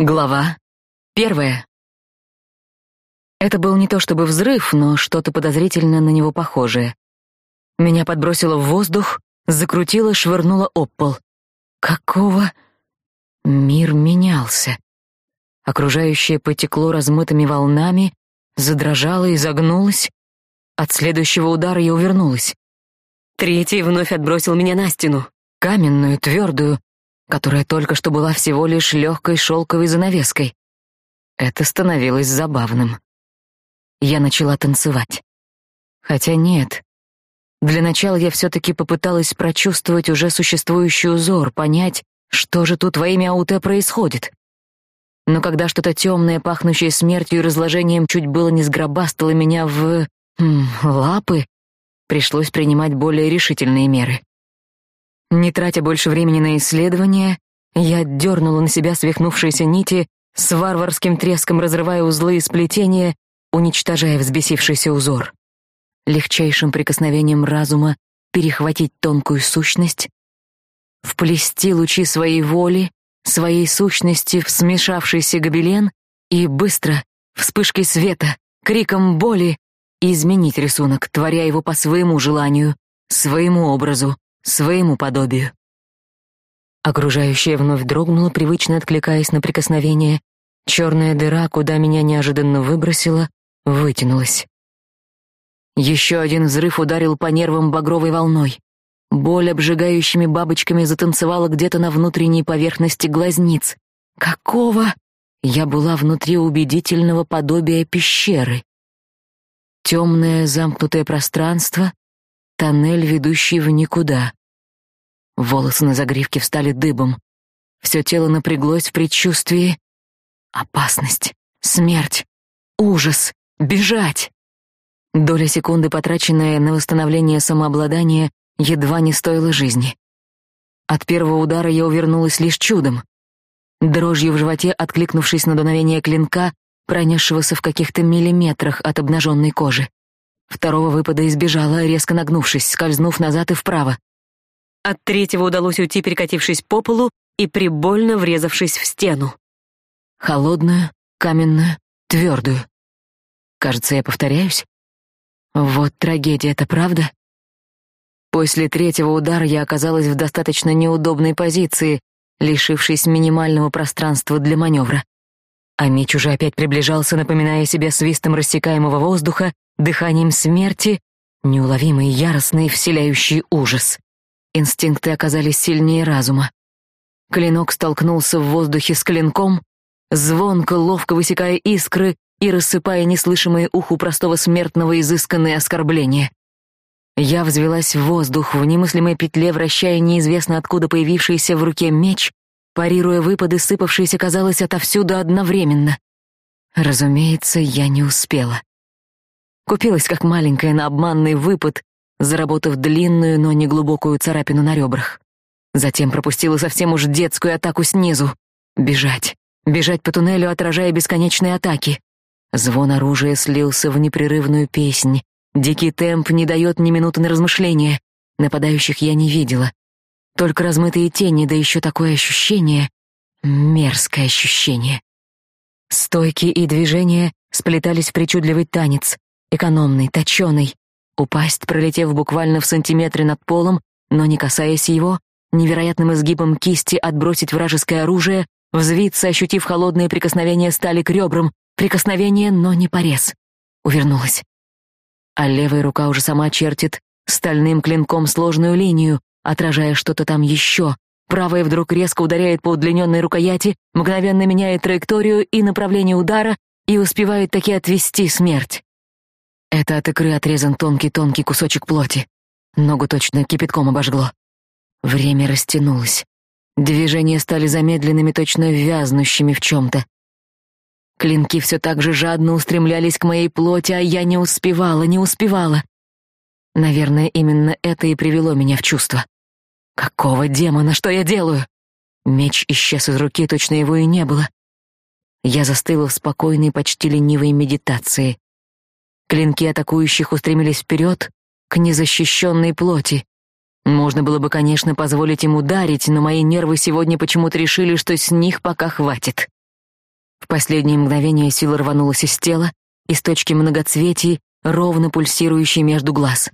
Глава первая. Это был не то чтобы взрыв, но что-то подозрительно на него похожее. Меня подбросило в воздух, закрутило, швырнуло об пол. Какого? Мир менялся. Окружающее потекло размытыми волнами, задрожало и загнулось. От следующего удара я увернулась. Третий вновь отбросил меня на стену, каменную, твердую, которая только что была всего лишь легкой шелковой занавеской. Это становилось забавным. Я начала танцевать. Хотя нет. Для начала я все-таки попыталась прочувствовать уже существующий узор, понять, что же тут во имя АУТ происходит. Но когда что-то темное, пахнущее смертью и разложением, чуть было не сгробастало меня в... М, лапы, пришлось принимать более решительные меры. Не тратя больше времени на исследование, я дернула на себя свихнувшиеся нити, с варварским треском разрывая узлы и сплетения, уничтожая взбесившийся узор. Легчайшим прикосновением разума перехватить тонкую сущность, вплести лучи своей воли, своей сущности в смешавшийся гобелен и быстро, вспышкой света, криком боли, изменить рисунок, творя его по своему желанию, своему образу, своему подобию. Окружающее вновь дрогнуло, привычно откликаясь на прикосновение. Черная дыра, куда меня неожиданно выбросило, вытянулась. Еще один взрыв ударил по нервам багровой волной. Боль обжигающими бабочками затанцевала где-то на внутренней поверхности глазниц. Какого? Я была внутри убедительного подобия пещеры. Темное замкнутое пространство, Тоннель, ведущий в никуда. Волосы на загривке встали дыбом. Все тело напряглось в предчувствии. Опасность, смерть, ужас, бежать. Доля секунды, потраченная на восстановление самообладания, едва не стоила жизни. От первого удара я увернулась лишь чудом. Дрожью в животе, откликнувшись на дуновение клинка, пронесшегося в каких-то миллиметрах от обнаженной кожи. Второго выпада избежала, резко нагнувшись, скользнув назад и вправо. От третьего удалось уйти, перекатившись по полу и прибольно врезавшись в стену. Холодную, каменную, твердую. Кажется, я повторяюсь. Вот трагедия, это правда? После третьего удара я оказалась в достаточно неудобной позиции, лишившись минимального пространства для маневра. А меч уже опять приближался, напоминая себе свистом рассекаемого воздуха, дыханием смерти, неуловимый, яростный, вселяющий ужас. Инстинкты оказались сильнее разума. Клинок столкнулся в воздухе с клинком, звонко, ловко высекая искры и рассыпая неслышимые уху простого смертного изысканные оскорбления. Я взвелась в воздух, в немыслимой петле вращая неизвестно откуда появившийся в руке меч, парируя выпады, сыпавшиеся, казалось, отовсюду одновременно. Разумеется, я не успела. Купилась как маленькая на обманный выпад, заработав длинную, но не глубокую царапину на ребрах. Затем пропустила совсем уж детскую атаку снизу. Бежать. Бежать по туннелю, отражая бесконечные атаки. Звон оружия слился в непрерывную песнь. Дикий темп не дает ни минуты на размышление. Нападающих я не видела. Только размытые тени, да еще такое ощущение. Мерзкое ощущение. Стойки и движения сплетались в причудливый танец экономный, точеный. Упасть, пролетев буквально в сантиметре над полом, но не касаясь его, невероятным изгибом кисти отбросить вражеское оружие, взвиться, ощутив холодное прикосновение стали к ребрам, прикосновение, но не порез. Увернулась. А левая рука уже сама чертит стальным клинком сложную линию, отражая что-то там еще. Правая вдруг резко ударяет по удлиненной рукояти, мгновенно меняет траекторию и направление удара и успевает таки отвести смерть. Это от икры отрезан тонкий-тонкий кусочек плоти. Ногу точно кипятком обожгло. Время растянулось. Движения стали замедленными, точно вязнущими в чем-то. Клинки все так же жадно устремлялись к моей плоти, а я не успевала, не успевала. Наверное, именно это и привело меня в чувство. Какого демона, что я делаю? Меч исчез из руки, точно его и не было. Я застыла в спокойной, почти ленивой медитации. Клинки атакующих устремились вперед, к незащищенной плоти. Можно было бы, конечно, позволить им ударить, но мои нервы сегодня почему-то решили, что с них пока хватит. В последнее мгновение сила рванулась из тела, из точки многоцветий, ровно пульсирующей между глаз.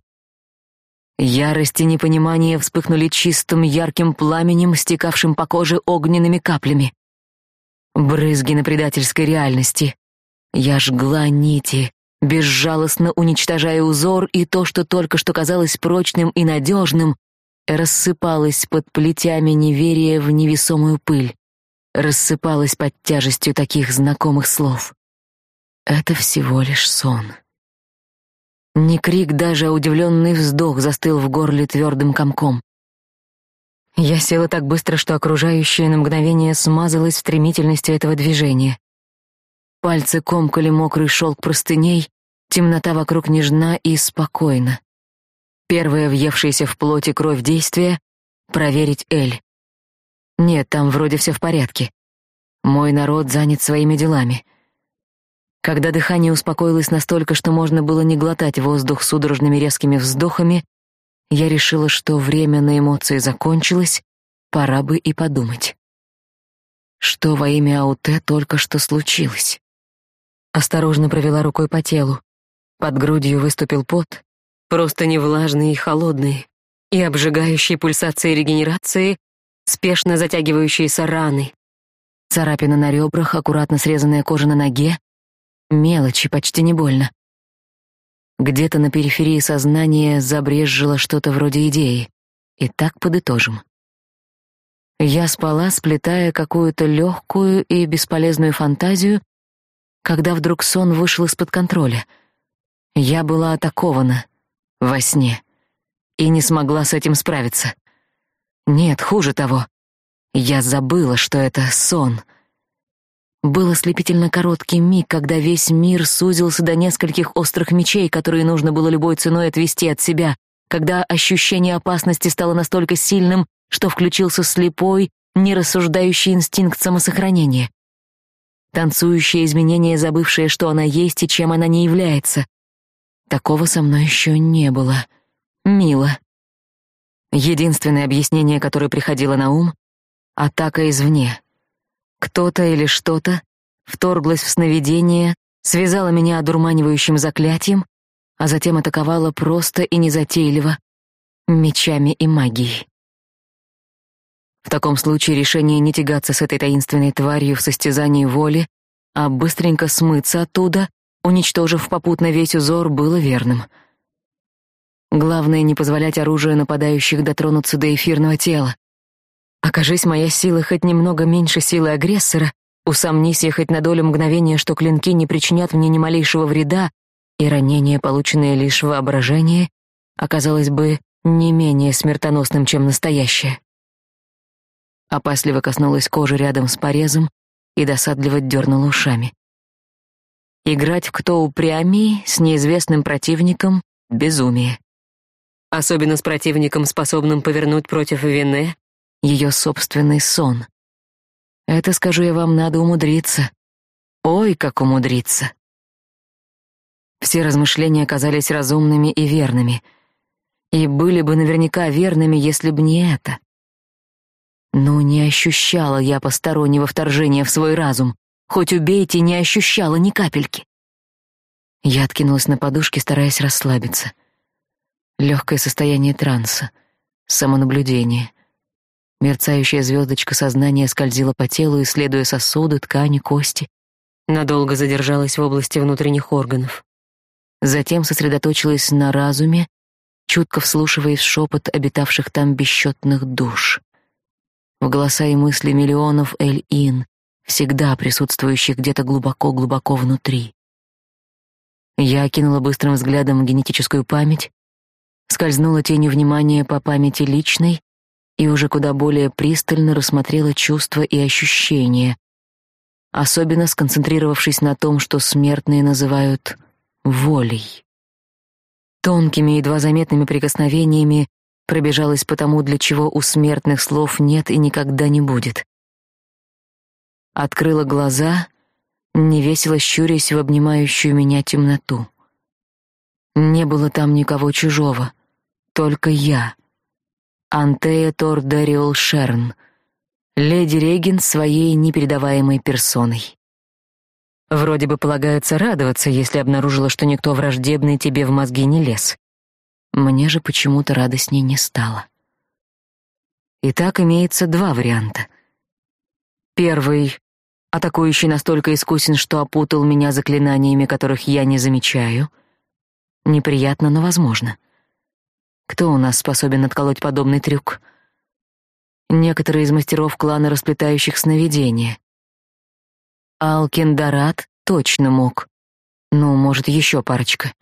Ярость и непонимание вспыхнули чистым ярким пламенем, стекавшим по коже огненными каплями. Брызги на предательской реальности. Я жгла нити, безжалостно уничтожая узор, и то, что только что казалось прочным и надежным, рассыпалось под плетями неверия в невесомую пыль, рассыпалось под тяжестью таких знакомых слов. Это всего лишь сон. Не крик, даже а удивленный вздох застыл в горле твердым комком. Я села так быстро, что окружающее на мгновение смазалось в стремительности этого движения. Пальцы комкали мокрый шелк простыней, темнота вокруг нежна и спокойна. Первая въевшаяся в плоти кровь действия — проверить Эль. Нет, там вроде все в порядке. Мой народ занят своими делами. Когда дыхание успокоилось настолько, что можно было не глотать воздух судорожными резкими вздохами, я решила, что время на эмоции закончилось, пора бы и подумать. Что во имя Ауте только что случилось? Осторожно провела рукой по телу. Под грудью выступил пот, просто не влажный и холодный, и обжигающие пульсации регенерации, спешно затягивающиеся раны. Царапина на ребрах, аккуратно срезанная кожа на ноге, Мелочи, почти не больно. Где-то на периферии сознания забрежило что-то вроде идеи. И так подытожим. Я спала, сплетая какую-то легкую и бесполезную фантазию, когда вдруг сон вышел из-под контроля. Я была атакована во сне и не смогла с этим справиться. Нет, хуже того. Я забыла, что это сон — был ослепительно короткий миг, когда весь мир сузился до нескольких острых мечей, которые нужно было любой ценой отвести от себя, когда ощущение опасности стало настолько сильным, что включился слепой, нерассуждающий инстинкт самосохранения. Танцующее изменение, забывшее, что она есть и чем она не является. Такого со мной еще не было. Мило. Единственное объяснение, которое приходило на ум — атака извне — кто-то или что-то вторглось в сновидение, связало меня одурманивающим заклятием, а затем атаковало просто и незатейливо, мечами и магией. В таком случае решение не тягаться с этой таинственной тварью в состязании воли, а быстренько смыться оттуда, уничтожив попутно весь узор, было верным. Главное — не позволять оружию нападающих дотронуться до эфирного тела. Окажись моя сила хоть немного меньше силы агрессора, усомнись я хоть на долю мгновения, что клинки не причинят мне ни малейшего вреда, и ранение, полученное лишь в воображении, оказалось бы не менее смертоносным, чем настоящее. Опасливо коснулась кожи рядом с порезом и досадливо дернула ушами. Играть в кто упрямей с неизвестным противником — безумие. Особенно с противником, способным повернуть против Вене ее собственный сон. Это, скажу я вам, надо умудриться. Ой, как умудриться. Все размышления оказались разумными и верными. И были бы наверняка верными, если бы не это. Но не ощущала я постороннего вторжения в свой разум. Хоть убейте, не ощущала ни капельки. Я откинулась на подушке, стараясь расслабиться. Легкое состояние транса, самонаблюдение — Мерцающая звездочка сознания скользила по телу, исследуя сосуды, ткани, кости. Надолго задержалась в области внутренних органов. Затем сосредоточилась на разуме, чутко вслушиваясь в шепот обитавших там бесчетных душ. В голоса и мысли миллионов Эль-Ин, всегда присутствующих где-то глубоко-глубоко внутри. Я окинула быстрым взглядом генетическую память, скользнула тенью внимания по памяти личной и уже куда более пристально рассмотрела чувства и ощущения, особенно сконцентрировавшись на том, что смертные называют волей. Тонкими, едва заметными прикосновениями пробежалась по тому, для чего у смертных слов нет и никогда не будет. Открыла глаза, невесело щурясь в обнимающую меня темноту. Не было там никого чужого, только я, Антея Тордариол Шерн, леди Регин своей непередаваемой персоной. Вроде бы полагается радоваться, если обнаружила, что никто враждебный тебе в мозги не лез. Мне же почему-то радостней не стало. Итак, имеется два варианта. Первый — атакующий настолько искусен, что опутал меня заклинаниями, которых я не замечаю. Неприятно, но возможно. Кто у нас способен отколоть подобный трюк? Некоторые из мастеров клана расплетающих сновидения. Алкиндарат точно мог. Ну, может, еще парочка.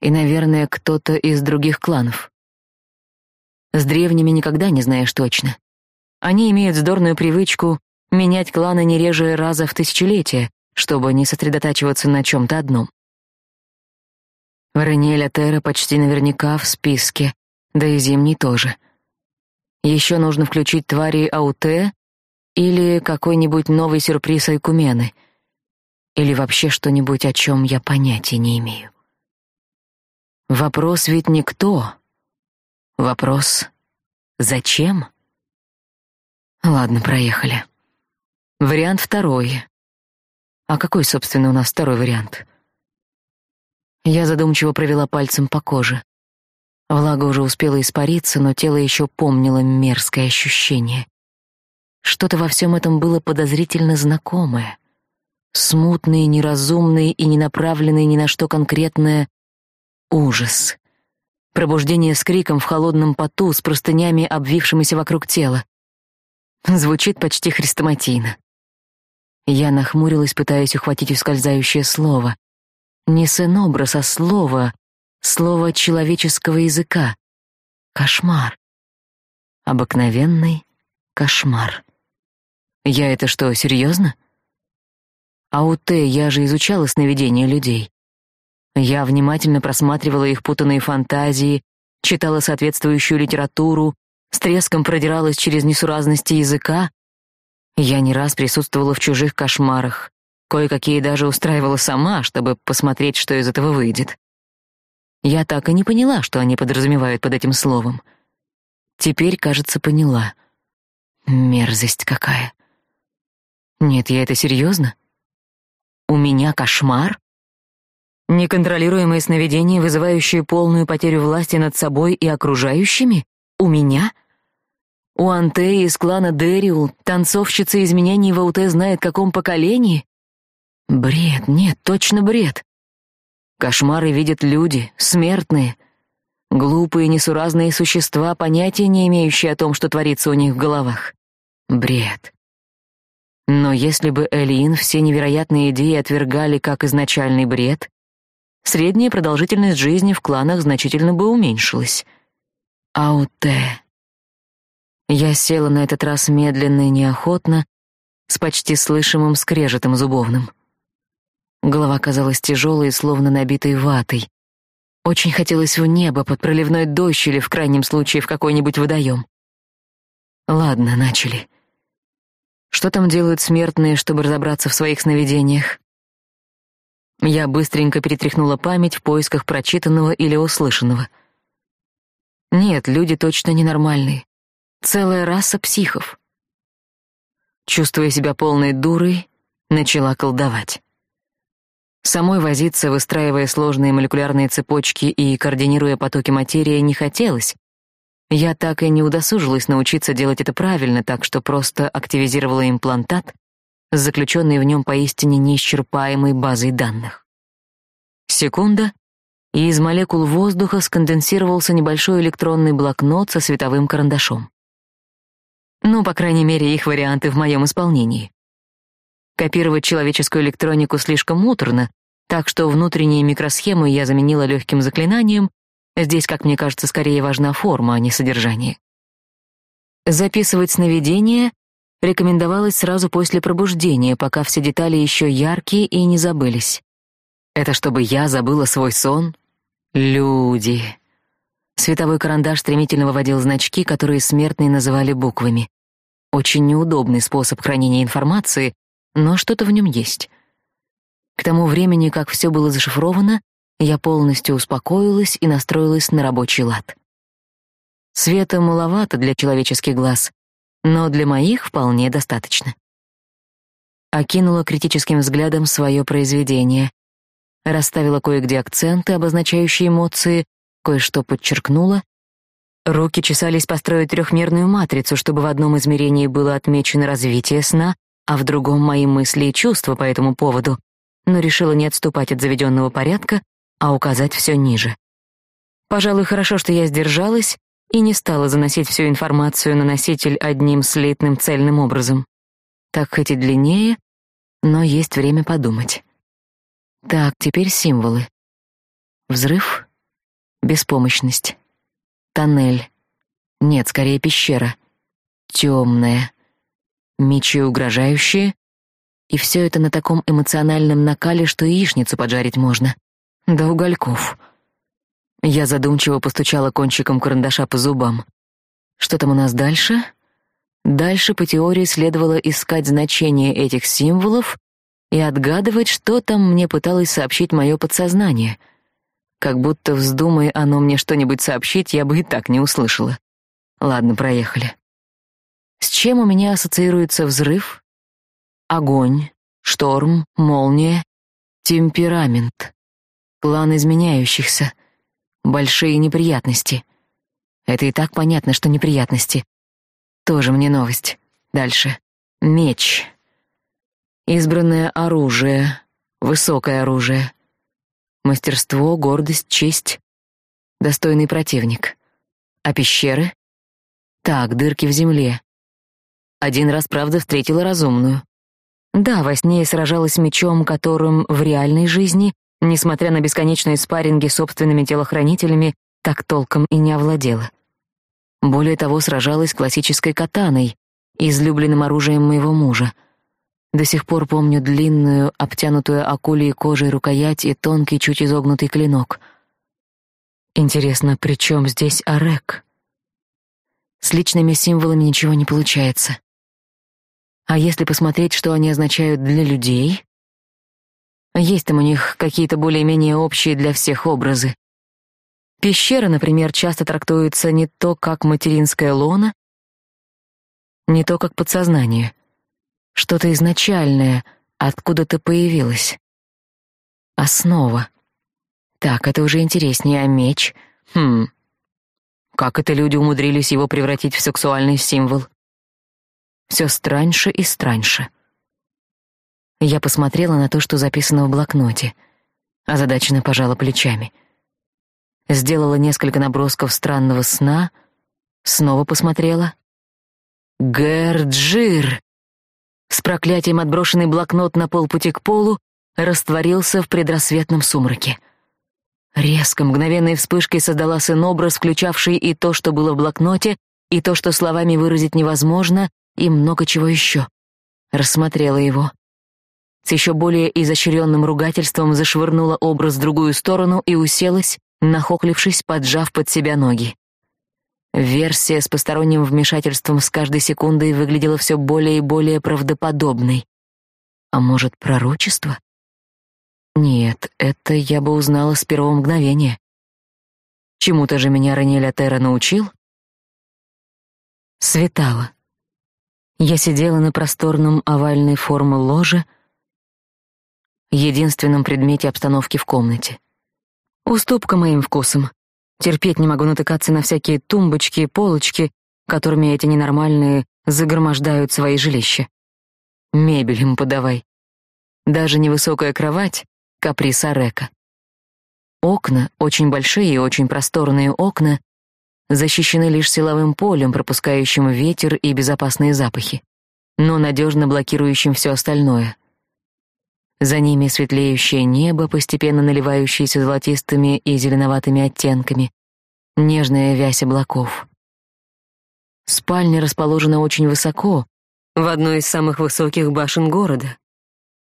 И, наверное, кто-то из других кланов. С древними никогда не знаешь точно. Они имеют здорную привычку менять кланы не реже раза в тысячелетие, чтобы не сосредотачиваться на чем-то одном. Варанеля Терра почти наверняка в списке, да и Зимний тоже. Еще нужно включить твари Ауте или какой-нибудь новый сюрприз Айкумены. Или вообще что-нибудь, о чем я понятия не имею. Вопрос ведь не кто. Вопрос «Зачем?» Ладно, проехали. Вариант второй. А какой, собственно, у нас второй вариант? Я задумчиво провела пальцем по коже. Влага уже успела испариться, но тело еще помнило мерзкое ощущение. Что-то во всем этом было подозрительно знакомое. Смутный, неразумный и не направленный ни на что конкретное ужас. Пробуждение с криком в холодном поту, с простынями, обвившимися вокруг тела. Звучит почти хрестоматийно. Я нахмурилась, пытаясь ухватить ускользающее слово. Не сын-образ, а слово, слово человеческого языка. Кошмар. Обыкновенный кошмар. Я это что, серьезно? А у Т я же изучала сновидения людей. Я внимательно просматривала их путанные фантазии, читала соответствующую литературу, с треском продиралась через несуразности языка. Я не раз присутствовала в чужих кошмарах, кое-какие даже устраивала сама, чтобы посмотреть, что из этого выйдет. Я так и не поняла, что они подразумевают под этим словом. Теперь, кажется, поняла. Мерзость какая. Нет, я это серьезно? У меня кошмар? Неконтролируемые сновидения, вызывающие полную потерю власти над собой и окружающими? У меня? У Антеи из клана Дериул, танцовщица изменений в АУТ знает каком поколении? Бред, нет, точно бред. Кошмары видят люди, смертные, глупые несуразные существа, понятия не имеющие о том, что творится у них в головах. Бред. Но если бы Элин все невероятные идеи отвергали как изначальный бред, средняя продолжительность жизни в кланах значительно бы уменьшилась. Ауте. Я села на этот раз медленно и неохотно, с почти слышимым скрежетом зубовным. Голова казалась тяжелой, словно набитой ватой. Очень хотелось в небо под проливной дождь или, в крайнем случае, в какой-нибудь водоем. Ладно, начали. Что там делают смертные, чтобы разобраться в своих сновидениях? Я быстренько перетряхнула память в поисках прочитанного или услышанного. Нет, люди точно ненормальные. Целая раса психов. Чувствуя себя полной дурой, начала колдовать. Самой возиться, выстраивая сложные молекулярные цепочки и координируя потоки материи, не хотелось, я так и не удосужилась научиться делать это правильно, так что просто активизировала имплантат с в нем поистине неисчерпаемой базой данных. Секунда, и из молекул воздуха сконденсировался небольшой электронный блокнот со световым карандашом. Ну, по крайней мере, их варианты в моем исполнении. Копировать человеческую электронику слишком муторно, так что внутренние микросхемы я заменила легким заклинанием Здесь, как мне кажется, скорее важна форма, а не содержание. Записывать сновидения рекомендовалось сразу после пробуждения, пока все детали еще яркие и не забылись. Это чтобы я забыла свой сон? Люди. Световой карандаш стремительно выводил значки, которые смертные называли буквами. Очень неудобный способ хранения информации, но что-то в нем есть. К тому времени, как все было зашифровано, я полностью успокоилась и настроилась на рабочий лад. Света маловато для человеческих глаз, но для моих вполне достаточно. окинула критическим взглядом свое произведение. Расставила кое-где акценты, обозначающие эмоции, кое-что подчеркнула. Руки чесались построить трехмерную матрицу, чтобы в одном измерении было отмечено развитие сна, а в другом — мои мысли и чувства по этому поводу, но решила не отступать от заведенного порядка, а указать все ниже. Пожалуй, хорошо, что я сдержалась и не стала заносить всю информацию на носитель одним слитным цельным образом. Так хоть и длиннее, но есть время подумать. Так, теперь символы. Взрыв, беспомощность, тоннель. Нет, скорее пещера. Темная. Мечи угрожающие. И все это на таком эмоциональном накале, что яичницу поджарить можно. До угольков. Я задумчиво постучала кончиком карандаша по зубам. Что там у нас дальше? Дальше по теории следовало искать значение этих символов и отгадывать, что там мне пыталось сообщить мое подсознание. Как будто вздумай оно мне что-нибудь сообщить, я бы и так не услышала. Ладно, проехали. С чем у меня ассоциируется взрыв? Огонь, шторм, молния, темперамент, план изменяющихся — большие неприятности. Это и так понятно, что неприятности. Тоже мне новость. Дальше. Меч. Избранное оружие, высокое оружие. Мастерство, гордость, честь. Достойный противник. А пещеры? Так, дырки в земле. Один раз, правда, встретила разумную. Да, во сне я сражалась мечом, которым в реальной жизни несмотря на бесконечные спарринги с собственными телохранителями, так толком и не овладела. Более того, сражалась классической катаной, излюбленным оружием моего мужа. До сих пор помню длинную, обтянутую акулей кожей рукоять и тонкий, чуть изогнутый клинок. Интересно, при чем здесь Арек? С личными символами ничего не получается. А если посмотреть, что они означают для людей, есть там у них какие-то более-менее общие для всех образы. Пещера, например, часто трактуется не то как материнская лона, не то как подсознание. Что-то изначальное, откуда-то появилось. Основа. Так, это уже интереснее, а меч? Хм. Как это люди умудрились его превратить в сексуальный символ? Все страньше и страньше. Я посмотрела на то, что записано в блокноте. Озадаченно пожала плечами. Сделала несколько набросков странного сна, снова посмотрела. Герджир! С проклятием отброшенный блокнот на полпути к полу растворился в предрассветном сумраке. Резко, мгновенной вспышкой создала сын образ, включавший и то, что было в блокноте, и то, что словами выразить невозможно, и много чего еще. Рассмотрела его с еще более изощренным ругательством зашвырнула образ в другую сторону и уселась, нахохлившись, поджав под себя ноги. Версия с посторонним вмешательством с каждой секундой выглядела все более и более правдоподобной. А может, пророчество? Нет, это я бы узнала с первого мгновения. Чему-то же меня Ранеля Терра научил. Светало. Я сидела на просторном овальной формы ложе, единственном предмете обстановки в комнате. Уступка моим вкусам. Терпеть не могу натыкаться на всякие тумбочки и полочки, которыми эти ненормальные загромождают свои жилища. Мебель им подавай. Даже невысокая кровать — каприз Арека. Окна, очень большие и очень просторные окна, защищены лишь силовым полем, пропускающим ветер и безопасные запахи, но надежно блокирующим все остальное — за ними светлеющее небо, постепенно наливающееся золотистыми и зеленоватыми оттенками, нежная вязь облаков. Спальня расположена очень высоко, в одной из самых высоких башен города.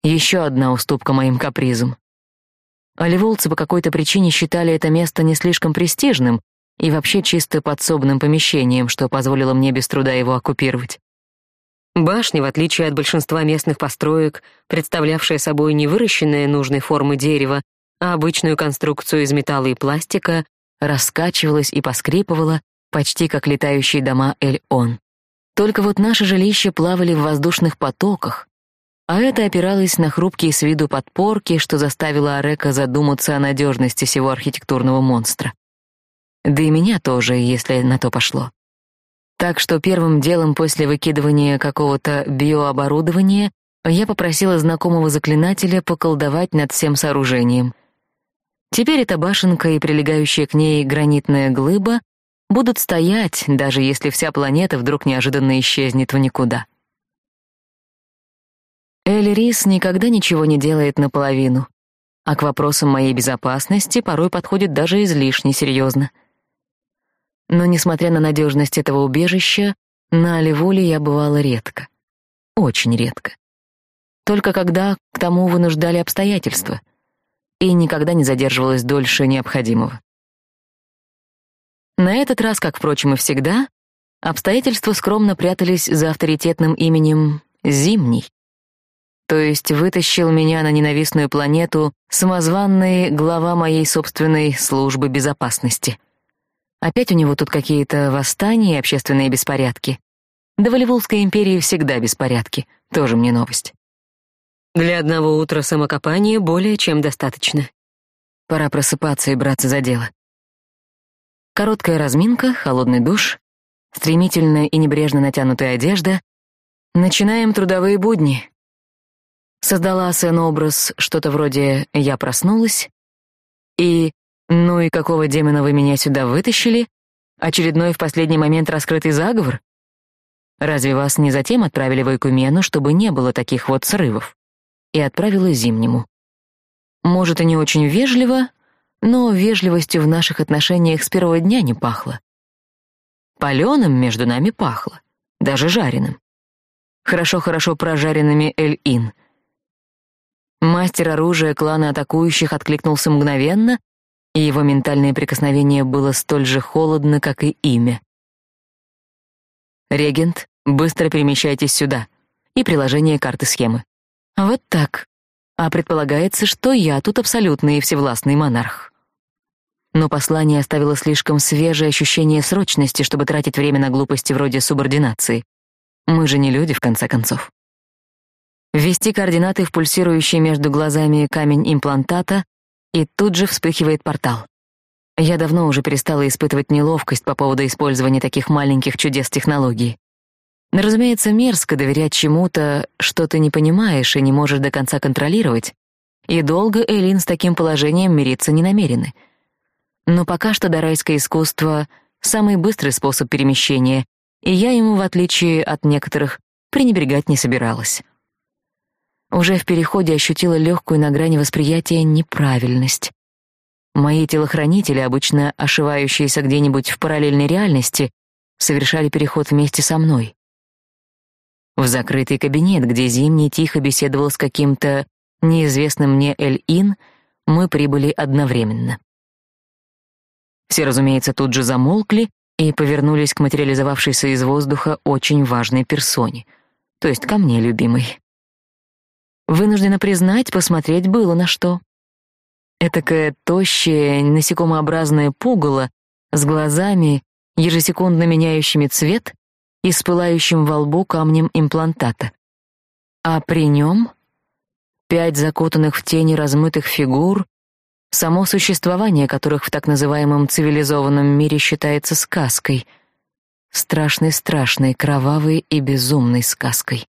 Еще одна уступка моим капризам. Оливолцы по какой-то причине считали это место не слишком престижным и вообще чисто подсобным помещением, что позволило мне без труда его оккупировать. Башня, в отличие от большинства местных построек, представлявшая собой не выращенное нужной формы дерево, а обычную конструкцию из металла и пластика, раскачивалась и поскрипывала, почти как летающие дома Эль-Он. Только вот наши жилища плавали в воздушных потоках, а это опиралось на хрупкие с виду подпорки, что заставило Арека задуматься о надежности сего архитектурного монстра. Да и меня тоже, если на то пошло. Так что первым делом после выкидывания какого-то биооборудования я попросила знакомого заклинателя поколдовать над всем сооружением. Теперь эта башенка и прилегающая к ней гранитная глыба будут стоять, даже если вся планета вдруг неожиданно исчезнет в никуда. Элли Рис никогда ничего не делает наполовину, а к вопросам моей безопасности порой подходит даже излишне серьезно. Но, несмотря на надежность этого убежища, на Оливуле я бывала редко. Очень редко. Только когда к тому вынуждали обстоятельства. И никогда не задерживалась дольше необходимого. На этот раз, как, впрочем, и всегда, обстоятельства скромно прятались за авторитетным именем «Зимний». То есть вытащил меня на ненавистную планету самозванный глава моей собственной службы безопасности. Опять у него тут какие-то восстания и общественные беспорядки. Да в Оливулской империи всегда беспорядки, тоже мне новость. Для одного утра самокопания более чем достаточно. Пора просыпаться и браться за дело. Короткая разминка, холодный душ, стремительная и небрежно натянутая одежда. Начинаем трудовые будни. Создала Сэн образ что-то вроде «я проснулась» и «ну и какого демона вы меня сюда вытащили?» Очередной в последний момент раскрытый заговор? Разве вас не затем отправили в Айкумену, чтобы не было таких вот срывов? И отправила Зимнему. Может, и не очень вежливо, но вежливостью в наших отношениях с первого дня не пахло. Палёным между нами пахло, даже жареным. Хорошо-хорошо прожаренными Эль-Ин. Мастер оружия клана атакующих откликнулся мгновенно, и его ментальное прикосновение было столь же холодно, как и имя. «Регент, быстро перемещайтесь сюда» и приложение карты схемы. Вот так. А предполагается, что я тут абсолютный и всевластный монарх но послание оставило слишком свежее ощущение срочности, чтобы тратить время на глупости вроде субординации. Мы же не люди, в конце концов. Ввести координаты в пульсирующий между глазами камень имплантата, и тут же вспыхивает портал. Я давно уже перестала испытывать неловкость по поводу использования таких маленьких чудес технологий. Разумеется, мерзко доверять чему-то, что ты не понимаешь и не можешь до конца контролировать, и долго Элин с таким положением мириться не намерены — но пока что дарайское искусство — самый быстрый способ перемещения, и я ему, в отличие от некоторых, пренебрегать не собиралась. Уже в переходе ощутила легкую на грани восприятия неправильность. Мои телохранители, обычно ошивающиеся где-нибудь в параллельной реальности, совершали переход вместе со мной. В закрытый кабинет, где Зимний тихо беседовал с каким-то неизвестным мне Эль-Ин, мы прибыли одновременно. Все, разумеется, тут же замолкли и повернулись к материализовавшейся из воздуха очень важной персоне, то есть ко мне, любимой. Вынуждена признать, посмотреть было на что. Этакое тощее, насекомообразное пугало с глазами, ежесекундно меняющими цвет и с пылающим во лбу камнем имплантата. А при нем пять закутанных в тени размытых фигур само существование которых в так называемом цивилизованном мире считается сказкой, страшной-страшной, кровавой и безумной сказкой.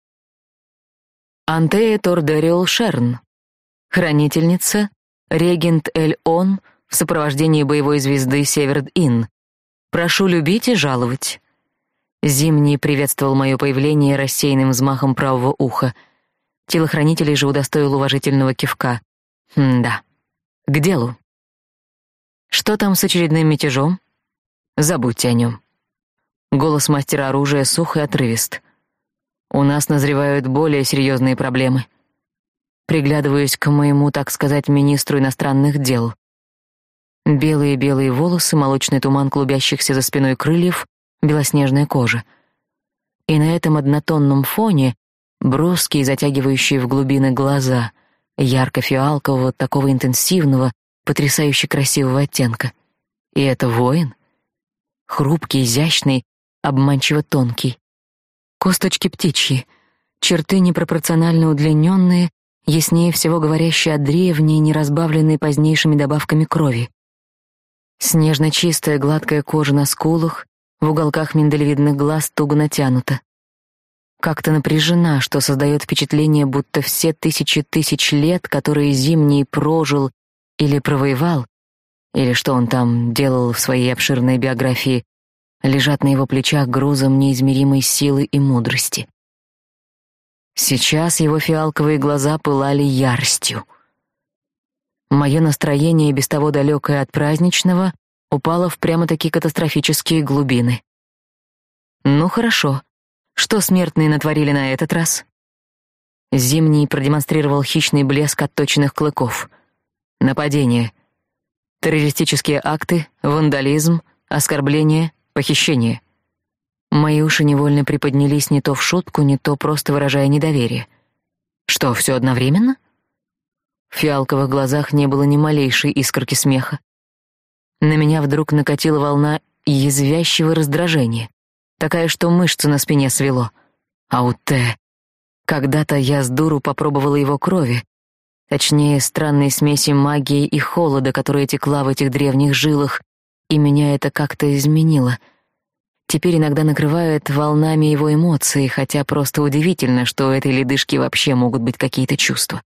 Антея Тордериол Шерн, хранительница, регент Эль-Он в сопровождении боевой звезды Северд-Ин. Прошу любить и жаловать. Зимний приветствовал мое появление рассеянным взмахом правого уха. Телохранителей же удостоил уважительного кивка. М да. К делу. Что там с очередным мятежом? Забудьте о нем. Голос мастера оружия сух и отрывист. У нас назревают более серьезные проблемы. Приглядываюсь к моему, так сказать, министру иностранных дел. Белые-белые волосы, молочный туман клубящихся за спиной крыльев, белоснежная кожа. И на этом однотонном фоне броские, затягивающие в глубины глаза — ярко-фиалкового, такого интенсивного, потрясающе красивого оттенка. И это воин? Хрупкий, изящный, обманчиво тонкий. Косточки птичьи, черты непропорционально удлиненные, яснее всего говорящие о древней, не разбавленной позднейшими добавками крови. Снежно-чистая гладкая кожа на скулах, в уголках миндалевидных глаз туго натянута. Как-то напряжена, что создает впечатление, будто все тысячи тысяч лет, которые Зимний прожил или провоевал, или что он там делал в своей обширной биографии, лежат на его плечах грузом неизмеримой силы и мудрости. Сейчас его фиалковые глаза пылали яростью. Мое настроение, без того далекое от праздничного, упало в прямо-таки катастрофические глубины. Ну хорошо. Что смертные натворили на этот раз? Зимний продемонстрировал хищный блеск отточенных клыков. Нападение. Террористические акты, вандализм, оскорбление, похищение. Мои уши невольно приподнялись не то в шутку, не то просто выражая недоверие. Что, все одновременно? В фиалковых глазах не было ни малейшей искорки смеха. На меня вдруг накатила волна язвящего раздражения, такая, что мышцы на спине свело. А у Т... Когда-то я с дуру попробовала его крови, точнее, странной смеси магии и холода, которая текла в этих древних жилах, и меня это как-то изменило. Теперь иногда накрывает волнами его эмоции, хотя просто удивительно, что у этой ледышки вообще могут быть какие-то чувства.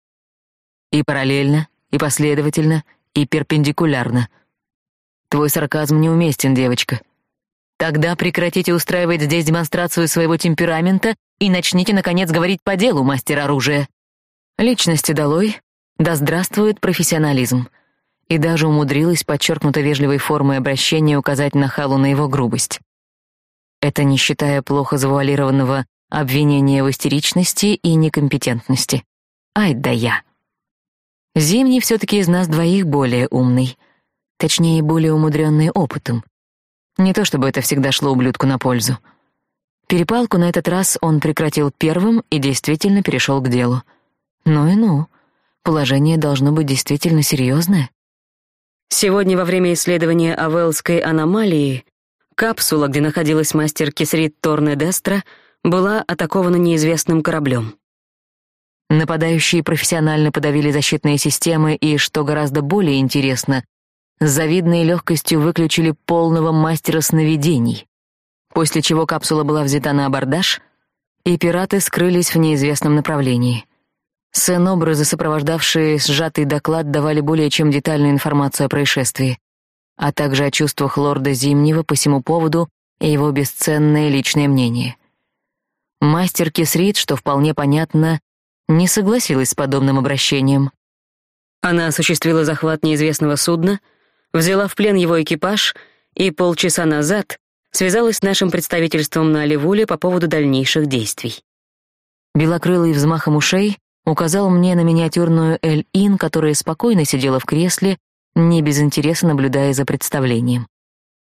И параллельно, и последовательно, и перпендикулярно. Твой сарказм неуместен, девочка. Тогда прекратите устраивать здесь демонстрацию своего темперамента и начните наконец говорить по делу, мастер оружия. Личности долой, да здравствует профессионализм. И даже умудрилась подчеркнуто вежливой формой обращения указать Нахалу на его грубость. Это не считая плохо завуалированного обвинения в истеричности и некомпетентности. Ай да я. Зимний все-таки из нас двоих более умный. Точнее, более умудренный опытом. Не то чтобы это всегда шло ублюдку на пользу. Перепалку на этот раз он прекратил первым и действительно перешел к делу. Ну и ну. Положение должно быть действительно серьезное. Сегодня во время исследования Авелской аномалии капсула, где находилась мастер Кисрит Торне Дестра, была атакована неизвестным кораблем. Нападающие профессионально подавили защитные системы и, что гораздо более интересно, с завидной легкостью выключили полного мастера сновидений, после чего капсула была взята на абордаж, и пираты скрылись в неизвестном направлении. Сцен-образы, сопровождавшие сжатый доклад, давали более чем детальную информацию о происшествии, а также о чувствах лорда Зимнего по всему поводу и его бесценное личное мнение. Мастер Кисрит, что вполне понятно, не согласилась с подобным обращением. Она осуществила захват неизвестного судна, взяла в плен его экипаж и полчаса назад связалась с нашим представительством на Оливуле по поводу дальнейших действий. Белокрылый взмахом ушей указал мне на миниатюрную Эль-Ин, которая спокойно сидела в кресле, не без интереса наблюдая за представлением.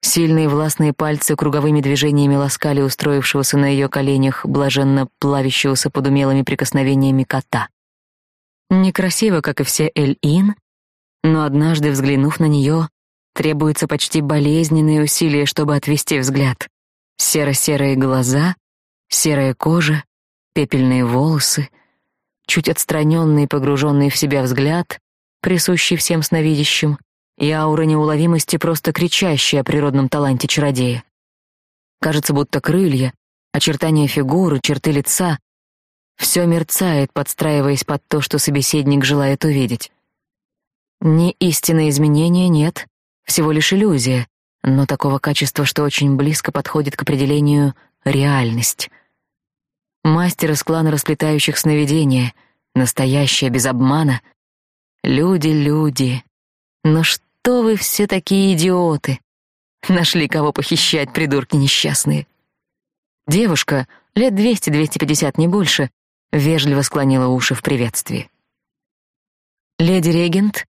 Сильные властные пальцы круговыми движениями ласкали устроившегося на ее коленях, блаженно плавящегося под умелыми прикосновениями кота. Некрасиво, как и все Эль-Ин, но однажды, взглянув на нее, требуется почти болезненные усилия, чтобы отвести взгляд. Серо-серые глаза, серая кожа, пепельные волосы, чуть отстраненный и погруженный в себя взгляд, присущий всем сновидящим — и аура неуловимости просто кричащая о природном таланте чародея. Кажется, будто крылья, очертания фигуры, черты лица — все мерцает, подстраиваясь под то, что собеседник желает увидеть. Ни истинное изменение нет, всего лишь иллюзия, но такого качества, что очень близко подходит к определению «реальность». Мастер из клана расплетающих сновидения, настоящая, без обмана. Люди, люди. Но что вы все такие идиоты? Нашли кого похищать, придурки несчастные. Девушка, лет двести-двести пятьдесят, не больше, вежливо склонила уши в приветствии. Леди регент,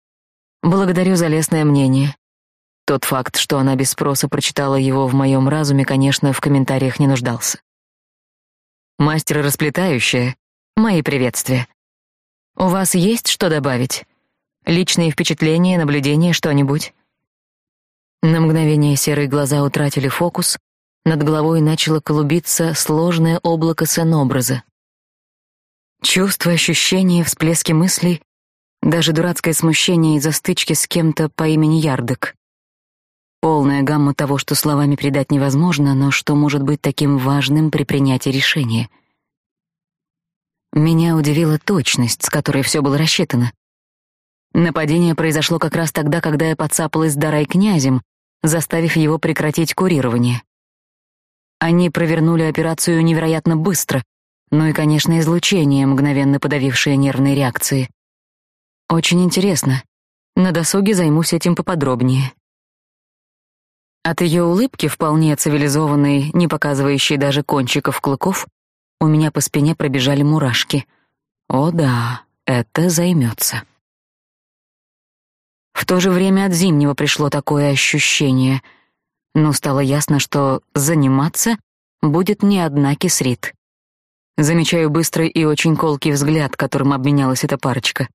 благодарю за лестное мнение. Тот факт, что она без спроса прочитала его в моем разуме, конечно, в комментариях не нуждался. Мастер расплетающая, мои приветствия. У вас есть что добавить? Личные впечатления, наблюдения, что-нибудь?» На мгновение серые глаза утратили фокус, над головой начало колубиться сложное облако сценобраза. Чувства, ощущения, всплески мыслей, даже дурацкое смущение из-за стычки с кем-то по имени Ярдек. Полная гамма того, что словами передать невозможно, но что может быть таким важным при принятии решения. Меня удивила точность, с которой все было рассчитано. Нападение произошло как раз тогда, когда я подцапалась с Дарай князем, заставив его прекратить курирование. Они провернули операцию невероятно быстро, ну и, конечно, излучение, мгновенно подавившее нервные реакции. Очень интересно. На досуге займусь этим поподробнее. От ее улыбки, вполне цивилизованной, не показывающей даже кончиков клыков, у меня по спине пробежали мурашки. О да, это займется. В то же время от зимнего пришло такое ощущение, но стало ясно, что заниматься будет не одна кисрит. Замечаю быстрый и очень колкий взгляд, которым обменялась эта парочка.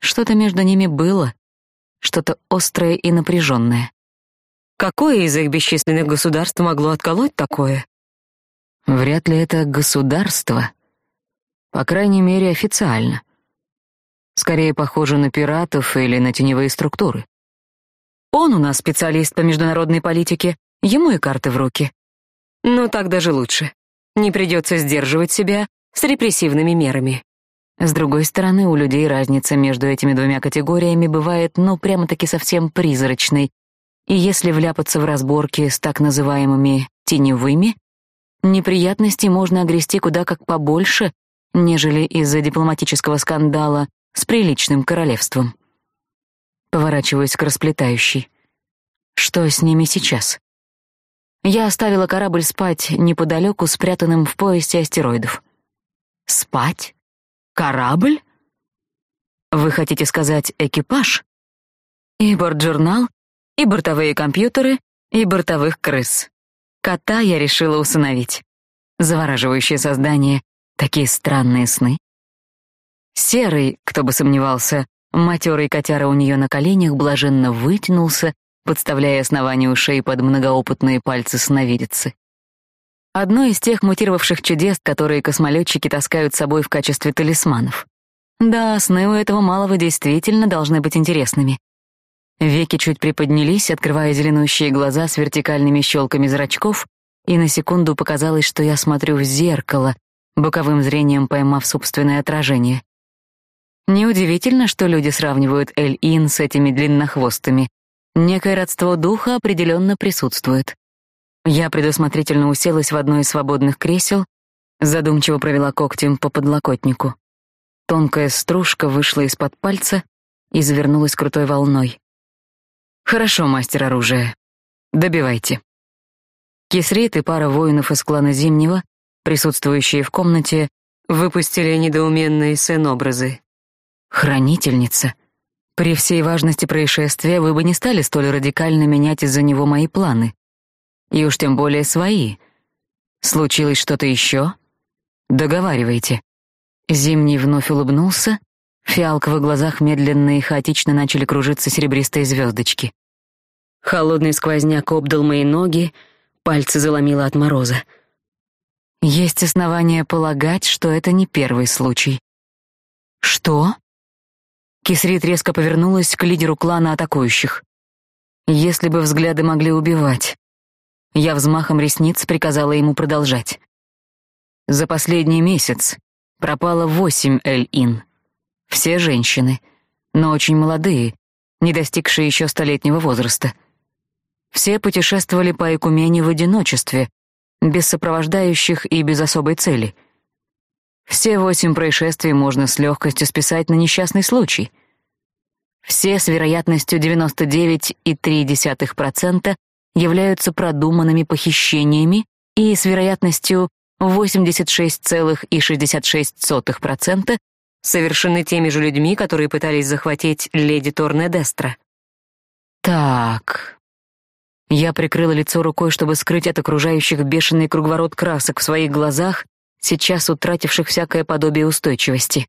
Что-то между ними было, что-то острое и напряженное. Какое из их бесчисленных государств могло отколоть такое? Вряд ли это государство. По крайней мере, официально. Скорее похоже на пиратов или на теневые структуры. Он у нас специалист по международной политике, ему и карты в руки. Но так даже лучше. Не придется сдерживать себя с репрессивными мерами. С другой стороны, у людей разница между этими двумя категориями бывает, ну, прямо-таки совсем призрачной. И если вляпаться в разборки с так называемыми «теневыми», неприятностей можно огрести куда как побольше, нежели из-за дипломатического скандала с приличным королевством. Поворачиваюсь к расплетающей. Что с ними сейчас? Я оставила корабль спать неподалеку, спрятанным в поясе астероидов. Спать? Корабль? Вы хотите сказать экипаж? И бортжурнал, и бортовые компьютеры, и бортовых крыс. Кота я решила усыновить. Завораживающее создание, такие странные сны. Серый, кто бы сомневался, матерый котяра у нее на коленях блаженно вытянулся, подставляя основание ушей под многоопытные пальцы сновидицы. Одно из тех мутировавших чудес, которые космолетчики таскают с собой в качестве талисманов. Да, сны у этого малого действительно должны быть интересными. Веки чуть приподнялись, открывая зеленущие глаза с вертикальными щелками зрачков, и на секунду показалось, что я смотрю в зеркало, боковым зрением поймав собственное отражение. Неудивительно, что люди сравнивают Эль-Ин с этими длиннохвостыми. Некое родство духа определенно присутствует. Я предусмотрительно уселась в одно из свободных кресел, задумчиво провела когтем по подлокотнику. Тонкая стружка вышла из-под пальца и завернулась крутой волной. «Хорошо, мастер оружия. Добивайте». Кисрит и пара воинов из клана Зимнего, присутствующие в комнате, выпустили недоуменные сын-образы. Хранительница. При всей важности происшествия вы бы не стали столь радикально менять из-за него мои планы. И уж тем более свои. Случилось что-то еще? Договаривайте. Зимний вновь улыбнулся. Фиалковых глазах медленно и хаотично начали кружиться серебристые звездочки. Холодный сквозняк обдал мои ноги, пальцы заломило от мороза. Есть основания полагать, что это не первый случай. Что? Кисрит резко повернулась к лидеру клана атакующих. Если бы взгляды могли убивать. Я взмахом ресниц приказала ему продолжать. За последний месяц пропало восемь Эль-Ин. Все женщины, но очень молодые, не достигшие еще столетнего возраста. Все путешествовали по Экумене в одиночестве, без сопровождающих и без особой цели — все восемь происшествий можно с легкостью списать на несчастный случай. Все с вероятностью 99,3% являются продуманными похищениями и с вероятностью 86,66% совершены теми же людьми, которые пытались захватить леди Торне Дестра. Так. Я прикрыла лицо рукой, чтобы скрыть от окружающих бешеный круговорот красок в своих глазах сейчас утративших всякое подобие устойчивости.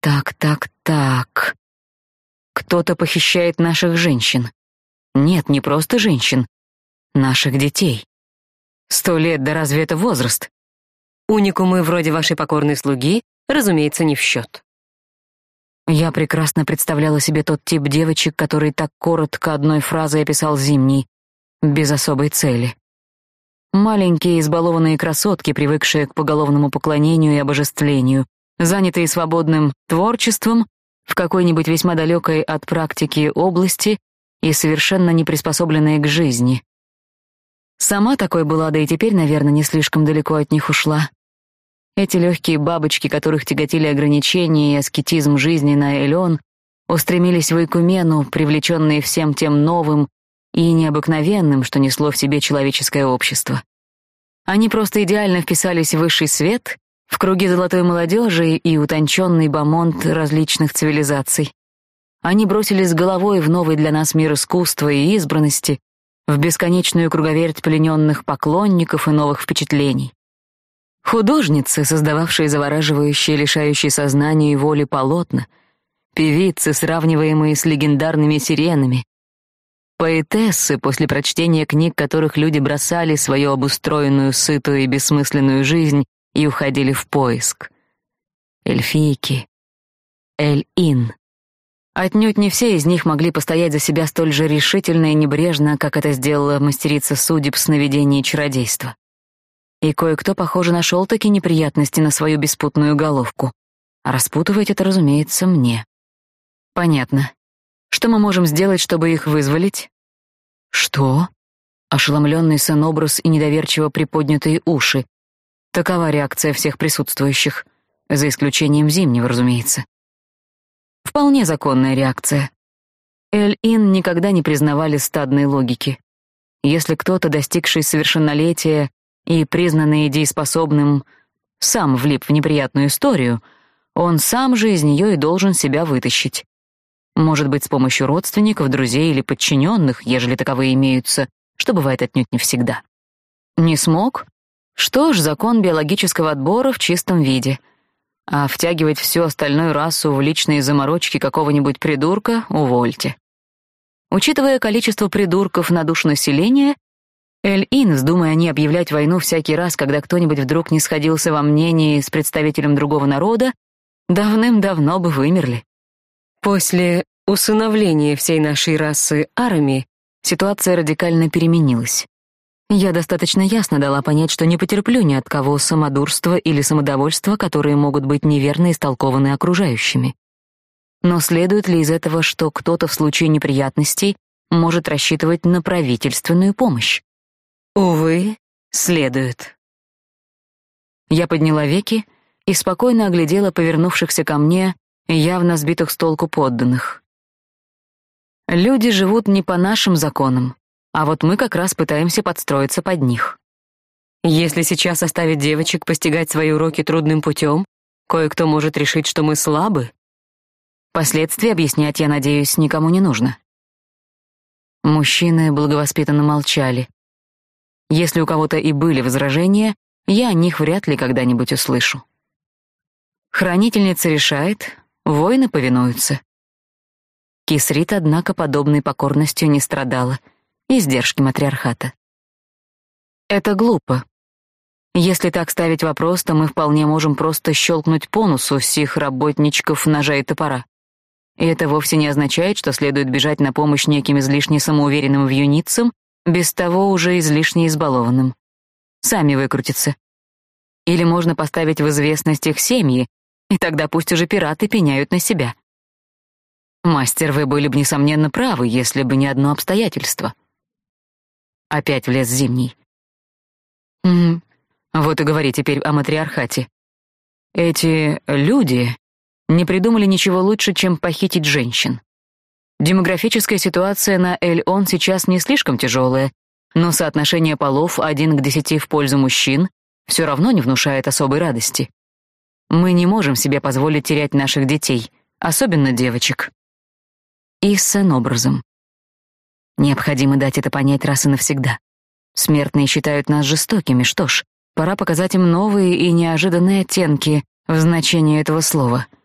Так, так, так. Кто-то похищает наших женщин. Нет, не просто женщин. Наших детей. Сто лет, да разве это возраст? Уникумы вроде вашей покорной слуги разумеется, не в счет. Я прекрасно представляла себе тот тип девочек, который так коротко одной фразой описал Зимний, без особой цели. Маленькие избалованные красотки, привыкшие к поголовному поклонению и обожествлению, занятые свободным творчеством в какой-нибудь весьма далекой от практики области и совершенно не приспособленные к жизни. Сама такой была, да и теперь, наверное, не слишком далеко от них ушла. Эти легкие бабочки, которых тяготили ограничения и аскетизм жизни на Элеон, устремились в Икумену, привлеченные всем тем новым и необыкновенным, что несло в себе человеческое общество. Они просто идеально вписались в высший свет, в круги золотой молодежи и утонченный бомонд различных цивилизаций. Они бросились головой в новый для нас мир искусства и избранности, в бесконечную круговерть плененных поклонников и новых впечатлений. Художницы, создававшие завораживающие, лишающие сознания и воли полотна, певицы, сравниваемые с легендарными сиренами, поэтессы, после прочтения книг, которых люди бросали свою обустроенную, сытую и бессмысленную жизнь и уходили в поиск. Эльфийки. Эль-Ин. Отнюдь не все из них могли постоять за себя столь же решительно и небрежно, как это сделала мастерица судеб сновидений и чародейства. И кое-кто, похоже, нашел таки неприятности на свою беспутную головку. А распутывать это, разумеется, мне. Понятно. Что мы можем сделать, чтобы их вызволить? Что? Ошеломленный сон-образ и недоверчиво приподнятые уши. Такова реакция всех присутствующих, за исключением зимнего, разумеется. Вполне законная реакция. Эль-Ин никогда не признавали стадной логики. Если кто-то, достигший совершеннолетия, и, признанный дееспособным, сам влип в неприятную историю, он сам же из нее и должен себя вытащить. Может быть, с помощью родственников, друзей или подчиненных, ежели таковые имеются, что бывает отнюдь не всегда. Не смог? Что ж, закон биологического отбора в чистом виде. А втягивать всю остальную расу в личные заморочки какого-нибудь придурка — увольте. Учитывая количество придурков на душу населения, Эль-Ин, вздумая они объявлять войну всякий раз, когда кто-нибудь вдруг не сходился во мнении с представителем другого народа, давным-давно бы вымерли. После усыновления всей нашей расы арами ситуация радикально переменилась. Я достаточно ясно дала понять, что не потерплю ни от кого самодурства или самодовольства, которые могут быть неверно истолкованы окружающими. Но следует ли из этого, что кто-то в случае неприятностей может рассчитывать на правительственную помощь? Увы, следует. Я подняла веки и спокойно оглядела повернувшихся ко мне, явно сбитых с толку подданных. Люди живут не по нашим законам, а вот мы как раз пытаемся подстроиться под них. Если сейчас оставить девочек постигать свои уроки трудным путем, кое-кто может решить, что мы слабы. Последствия объяснять, я надеюсь, никому не нужно. Мужчины благовоспитанно молчали. Если у кого-то и были возражения, я о них вряд ли когда-нибудь услышу. Хранительница решает, воины повинуются. Кисрит, однако, подобной покорностью не страдала, издержки матриархата. Это глупо. Если так ставить вопрос, то мы вполне можем просто щелкнуть по носу сих работничков ножа и топора. И это вовсе не означает, что следует бежать на помощь неким излишне самоуверенным вьюницам без того уже излишне избалованным. Сами выкрутятся. Или можно поставить в известность их семьи, и тогда пусть уже пираты пеняют на себя. Мастер, вы были бы, несомненно, правы, если бы не одно обстоятельство. Опять влез Зимний. Угу. Вот и говори теперь о матриархате. Эти люди не придумали ничего лучше, чем похитить женщин. Демографическая ситуация на Эль-Он сейчас не слишком тяжелая, но соотношение полов один к десяти в пользу мужчин все равно не внушает особой радости. Мы не можем себе позволить терять наших детей, особенно девочек. И сын образом. Необходимо дать это понять раз и навсегда. Смертные считают нас жестокими, что ж, пора показать им новые и неожиданные оттенки в значении этого слова —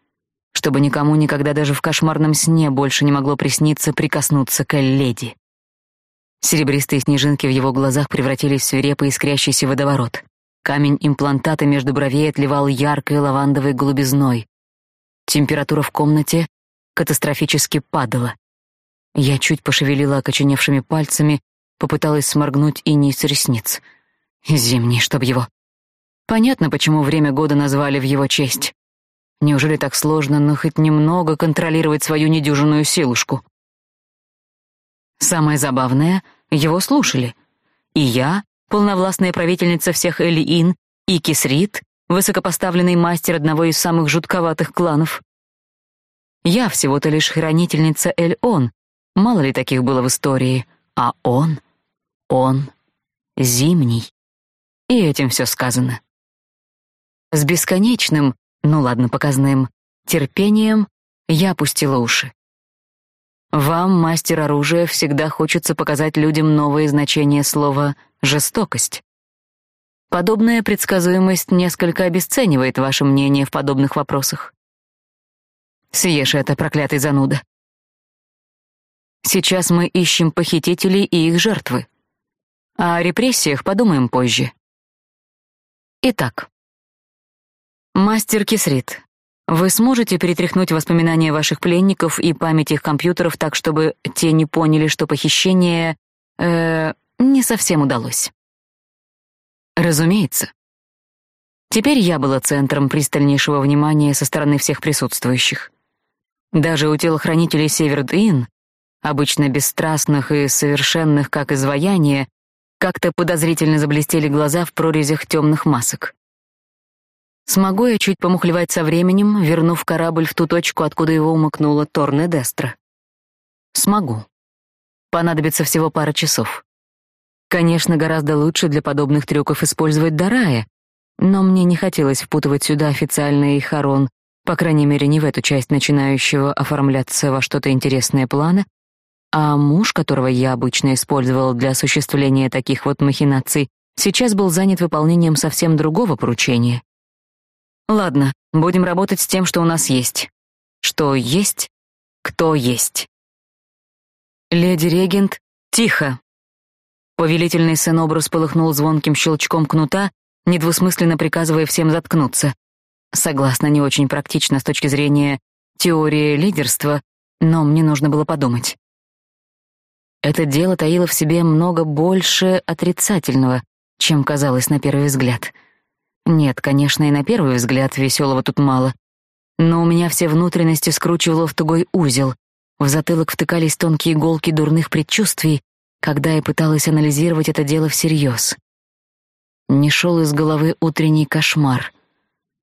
чтобы никому никогда даже в кошмарном сне больше не могло присниться прикоснуться к леди. Серебристые снежинки в его глазах превратились в свирепый искрящийся водоворот. Камень имплантата между бровей отливал яркой лавандовой голубизной. Температура в комнате катастрофически падала. Я чуть пошевелила окоченевшими пальцами, попыталась сморгнуть иней с ресниц. Зимний, чтоб его. Понятно, почему время года назвали в его честь. Неужели так сложно, но хоть немного контролировать свою недюжинную силушку? Самое забавное, его слушали. И я, полновластная правительница всех Элиин, и Кисрит, высокопоставленный мастер одного из самых жутковатых кланов. Я всего-то лишь хранительница Эль-Он, мало ли таких было в истории, а он, он зимний. И этим все сказано. С бесконечным, ну ладно, показным, терпением я опустила уши. Вам, мастер оружия, всегда хочется показать людям новые значения слова «жестокость». Подобная предсказуемость несколько обесценивает ваше мнение в подобных вопросах. Съешь это, проклятый зануда. Сейчас мы ищем похитителей и их жертвы. А о репрессиях подумаем позже. Итак, мастер Кисрит, вы сможете перетряхнуть воспоминания ваших пленников и память их компьютеров так, чтобы те не поняли, что похищение э, не совсем удалось? Разумеется. Теперь я была центром пристальнейшего внимания со стороны всех присутствующих. Даже у телохранителей Северд-Ин, обычно бесстрастных и совершенных как изваяние, как-то подозрительно заблестели глаза в прорезях темных масок. Смогу я чуть помухлевать со временем, вернув корабль в ту точку, откуда его умыкнула Торне Дестра? Смогу. Понадобится всего пара часов. Конечно, гораздо лучше для подобных трюков использовать Дарая, но мне не хотелось впутывать сюда официальный Харон, по крайней мере, не в эту часть начинающего оформляться во что-то интересное плана, а муж, которого я обычно использовал для осуществления таких вот махинаций, сейчас был занят выполнением совсем другого поручения. Ладно, будем работать с тем, что у нас есть. Что есть, кто есть. Леди Регент, тихо. Повелительный сын-образ полыхнул звонким щелчком кнута, недвусмысленно приказывая всем заткнуться. Согласно, не очень практично с точки зрения теории лидерства, но мне нужно было подумать. Это дело таило в себе много больше отрицательного, чем казалось на первый взгляд — нет, конечно, и на первый взгляд веселого тут мало. Но у меня все внутренности скручивало в тугой узел. В затылок втыкались тонкие иголки дурных предчувствий, когда я пыталась анализировать это дело всерьез. Не шел из головы утренний кошмар.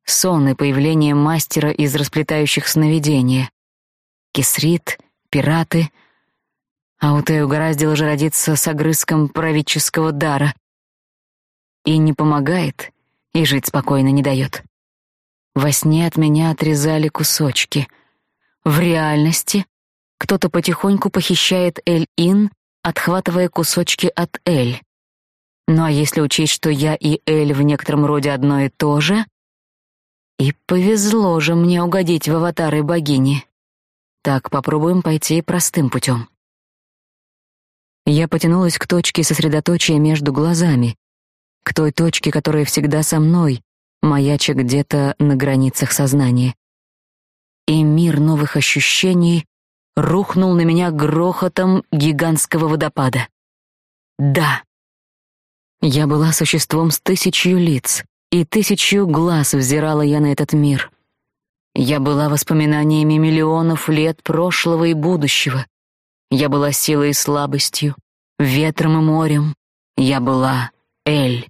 Сон и появление мастера из расплетающих сновидения. Кисрит, пираты. А у Тэй угораздило же родиться с огрызком правительского дара. И не помогает — и жить спокойно не дает. Во сне от меня отрезали кусочки. В реальности кто-то потихоньку похищает Эль-Ин, отхватывая кусочки от Эль. Ну а если учесть, что я и Эль в некотором роде одно и то же, и повезло же мне угодить в аватары богини. Так, попробуем пойти простым путем. Я потянулась к точке сосредоточия между глазами, к той точке, которая всегда со мной, маяча где-то на границах сознания. И мир новых ощущений рухнул на меня грохотом гигантского водопада. Да. Я была существом с тысячью лиц, и тысячу глаз взирала я на этот мир. Я была воспоминаниями миллионов лет прошлого и будущего. Я была силой и слабостью, ветром и морем. Я была Эль.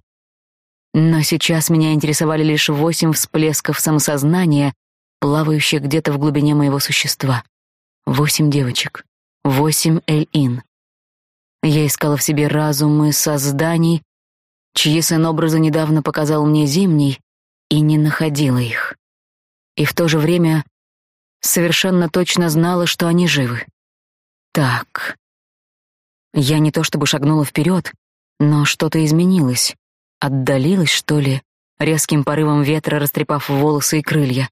Но сейчас меня интересовали лишь восемь всплесков самосознания, плавающих где-то в глубине моего существа. Восемь девочек. Восемь Эль-Ин. Я искала в себе разумы созданий, чьи сын-образы недавно показал мне Зимний, и не находила их. И в то же время совершенно точно знала, что они живы. Так. Я не то чтобы шагнула вперед, но что-то изменилось. Отдалилась, что ли, резким порывом ветра растрепав волосы и крылья.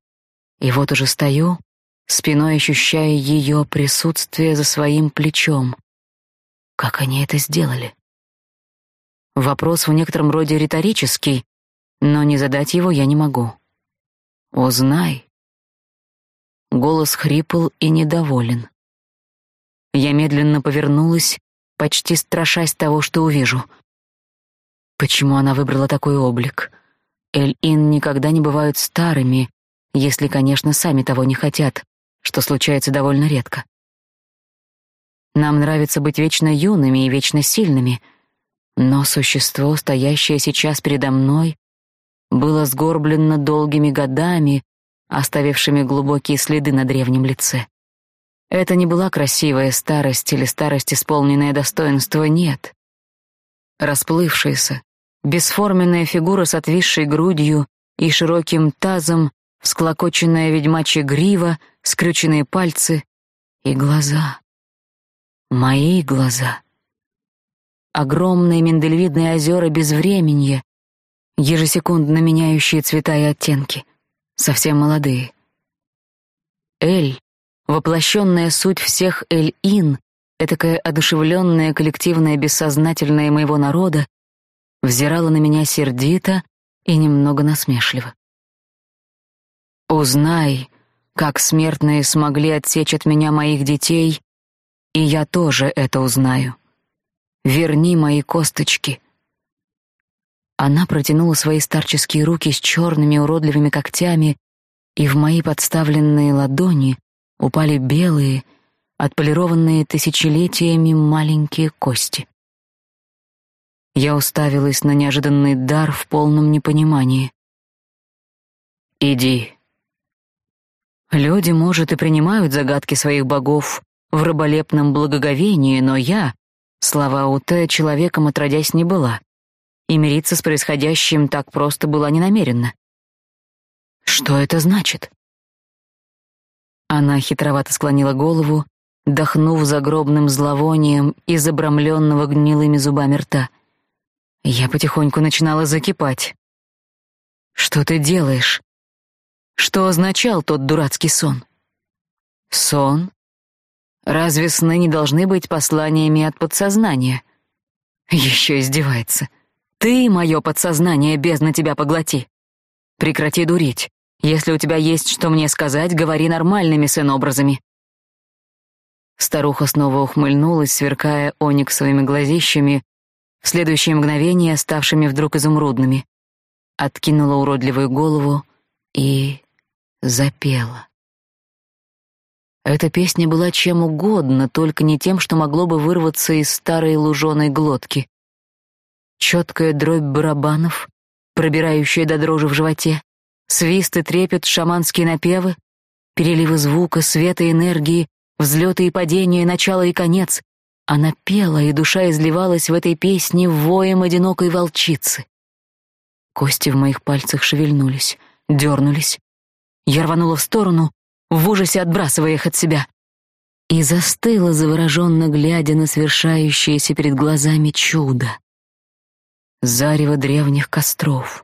И вот уже стою, спиной ощущая ее присутствие за своим плечом. Как они это сделали? Вопрос в некотором роде риторический, но не задать его я не могу. Узнай. Голос хрипл и недоволен. Я медленно повернулась, почти страшась того, что увижу. Почему она выбрала такой облик? Эль-Ин никогда не бывают старыми, если, конечно, сами того не хотят, что случается довольно редко. Нам нравится быть вечно юными и вечно сильными, но существо, стоящее сейчас передо мной, было сгорблено долгими годами, оставившими глубокие следы на древнем лице. Это не была красивая старость или старость, исполненная достоинства, нет. Расплывшаяся, бесформенная фигура с отвисшей грудью и широким тазом, всклокоченная ведьмачья грива, скрюченные пальцы и глаза. Мои глаза. Огромные миндалевидные озера безвременья, ежесекундно меняющие цвета и оттенки, совсем молодые. Эль, воплощенная суть всех Эль-Ин, этакая одушевленная коллективная бессознательная моего народа, взирала на меня сердито и немного насмешливо. «Узнай, как смертные смогли отсечь от меня моих детей и я тоже это узнаю. Верни мои косточки. Она протянула свои старческие руки с черными уродливыми когтями, и в мои подставленные ладони упали белые, отполированные тысячелетиями маленькие кости. Я уставилась на неожиданный дар в полном непонимании. «Иди». Люди, может, и принимают загадки своих богов в раболепном благоговении, но я, слова Уте, человеком отродясь не была, и мириться с происходящим так просто была не намерена. Что это значит? Она хитровато склонила голову, дохнув загробным зловонием из обрамленного гнилыми зубами рта. Я потихоньку начинала закипать. «Что ты делаешь? Что означал тот дурацкий сон?» «Сон?» Разве сны не должны быть посланиями от подсознания? Еще издевается. Ты, мое подсознание, бездна тебя поглоти. Прекрати дурить. Если у тебя есть что мне сказать, говори нормальными сын-образами. Старуха снова ухмыльнулась, сверкая ониксовыми глазищами, в следующее мгновение ставшими вдруг изумрудными. Откинула уродливую голову и запела. Эта песня была чем угодно, только не тем, что могло бы вырваться из старой луженой глотки. Четкая дробь барабанов, пробирающая до дрожи в животе, свист и трепет, шаманские напевы, переливы звука, света энергии, взлеты и падения, начало и конец. Она пела, и душа изливалась в этой песне воем одинокой волчицы. Кости в моих пальцах шевельнулись, дернулись. Я рванула в сторону, в ужасе отбрасывая их от себя, и застыла, завороженно глядя на свершающееся перед глазами чудо. Зарево древних костров,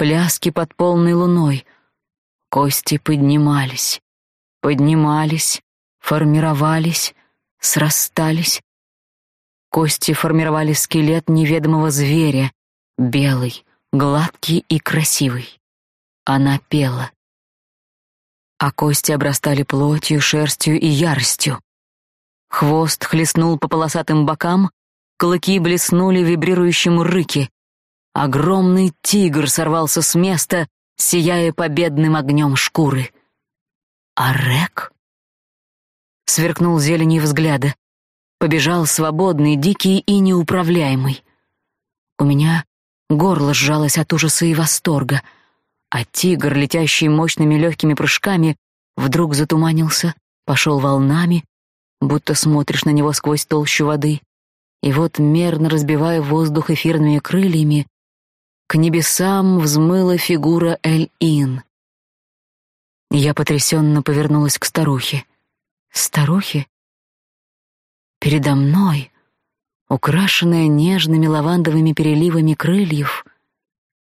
пляски под полной луной, кости поднимались, поднимались, формировались, срастались. Кости формировали скелет неведомого зверя, белый, гладкий и красивый. Она пела а кости обрастали плотью, шерстью и яростью. Хвост хлестнул по полосатым бокам, клыки блеснули в вибрирующем рыке. Огромный тигр сорвался с места, сияя победным огнем шкуры. А Рек? Сверкнул зеленью взгляда. Побежал свободный, дикий и неуправляемый. У меня горло сжалось от ужаса и восторга — а тигр, летящий мощными легкими прыжками, вдруг затуманился, пошел волнами, будто смотришь на него сквозь толщу воды, и вот, мерно разбивая воздух эфирными крыльями, к небесам взмыла фигура Эль-Ин. Я потрясенно повернулась к старухе. Старухе? Передо мной, украшенная нежными лавандовыми переливами крыльев,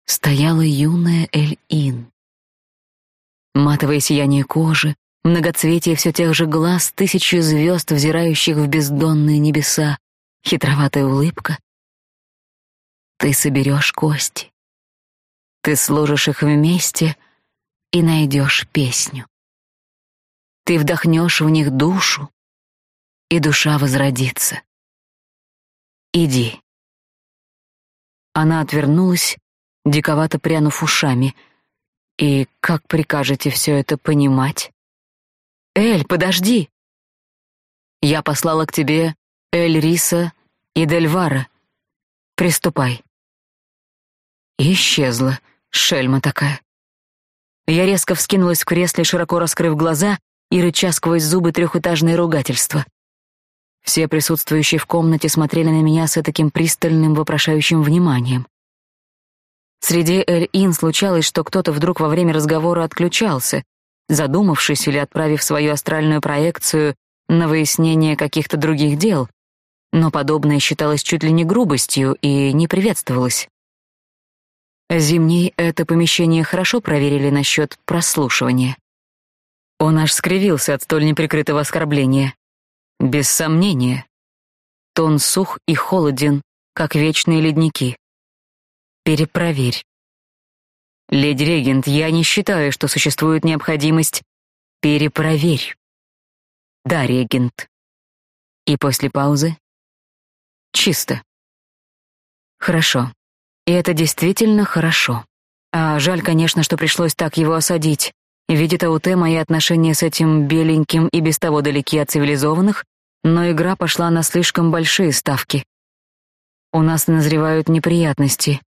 стояла юная Эль-Ин. Матовое сияние кожи, многоцветие все тех же глаз, тысячи звезд, взирающих в бездонные небеса, хитроватая улыбка. Ты соберешь кости. Ты сложишь их вместе и найдешь песню. Ты вдохнешь в них душу, и душа возродится. Иди. Она отвернулась, диковато прянув ушами. И как прикажете все это понимать? Эль, подожди. Я послала к тебе Эль Риса и Дельвара. Приступай. И исчезла, шельма такая. Я резко вскинулась в кресле, широко раскрыв глаза и рыча сквозь зубы трехэтажное ругательство. Все присутствующие в комнате смотрели на меня с таким пристальным, вопрошающим вниманием. Среди Эль-Ин случалось, что кто-то вдруг во время разговора отключался, задумавшись или отправив свою астральную проекцию на выяснение каких-то других дел, но подобное считалось чуть ли не грубостью и не приветствовалось. Зимний это помещение хорошо проверили насчет прослушивания. Он аж скривился от столь неприкрытого оскорбления. Без сомнения. Тон сух и холоден, как вечные ледники. Перепроверь. Леди Регент, я не считаю, что существует необходимость. Перепроверь. Да, Регент. И после паузы. Чисто. Хорошо. И это действительно хорошо. А жаль, конечно, что пришлось так его осадить. Видит АУТ мои отношения с этим беленьким и без того далеки от цивилизованных, но игра пошла на слишком большие ставки. У нас назревают неприятности.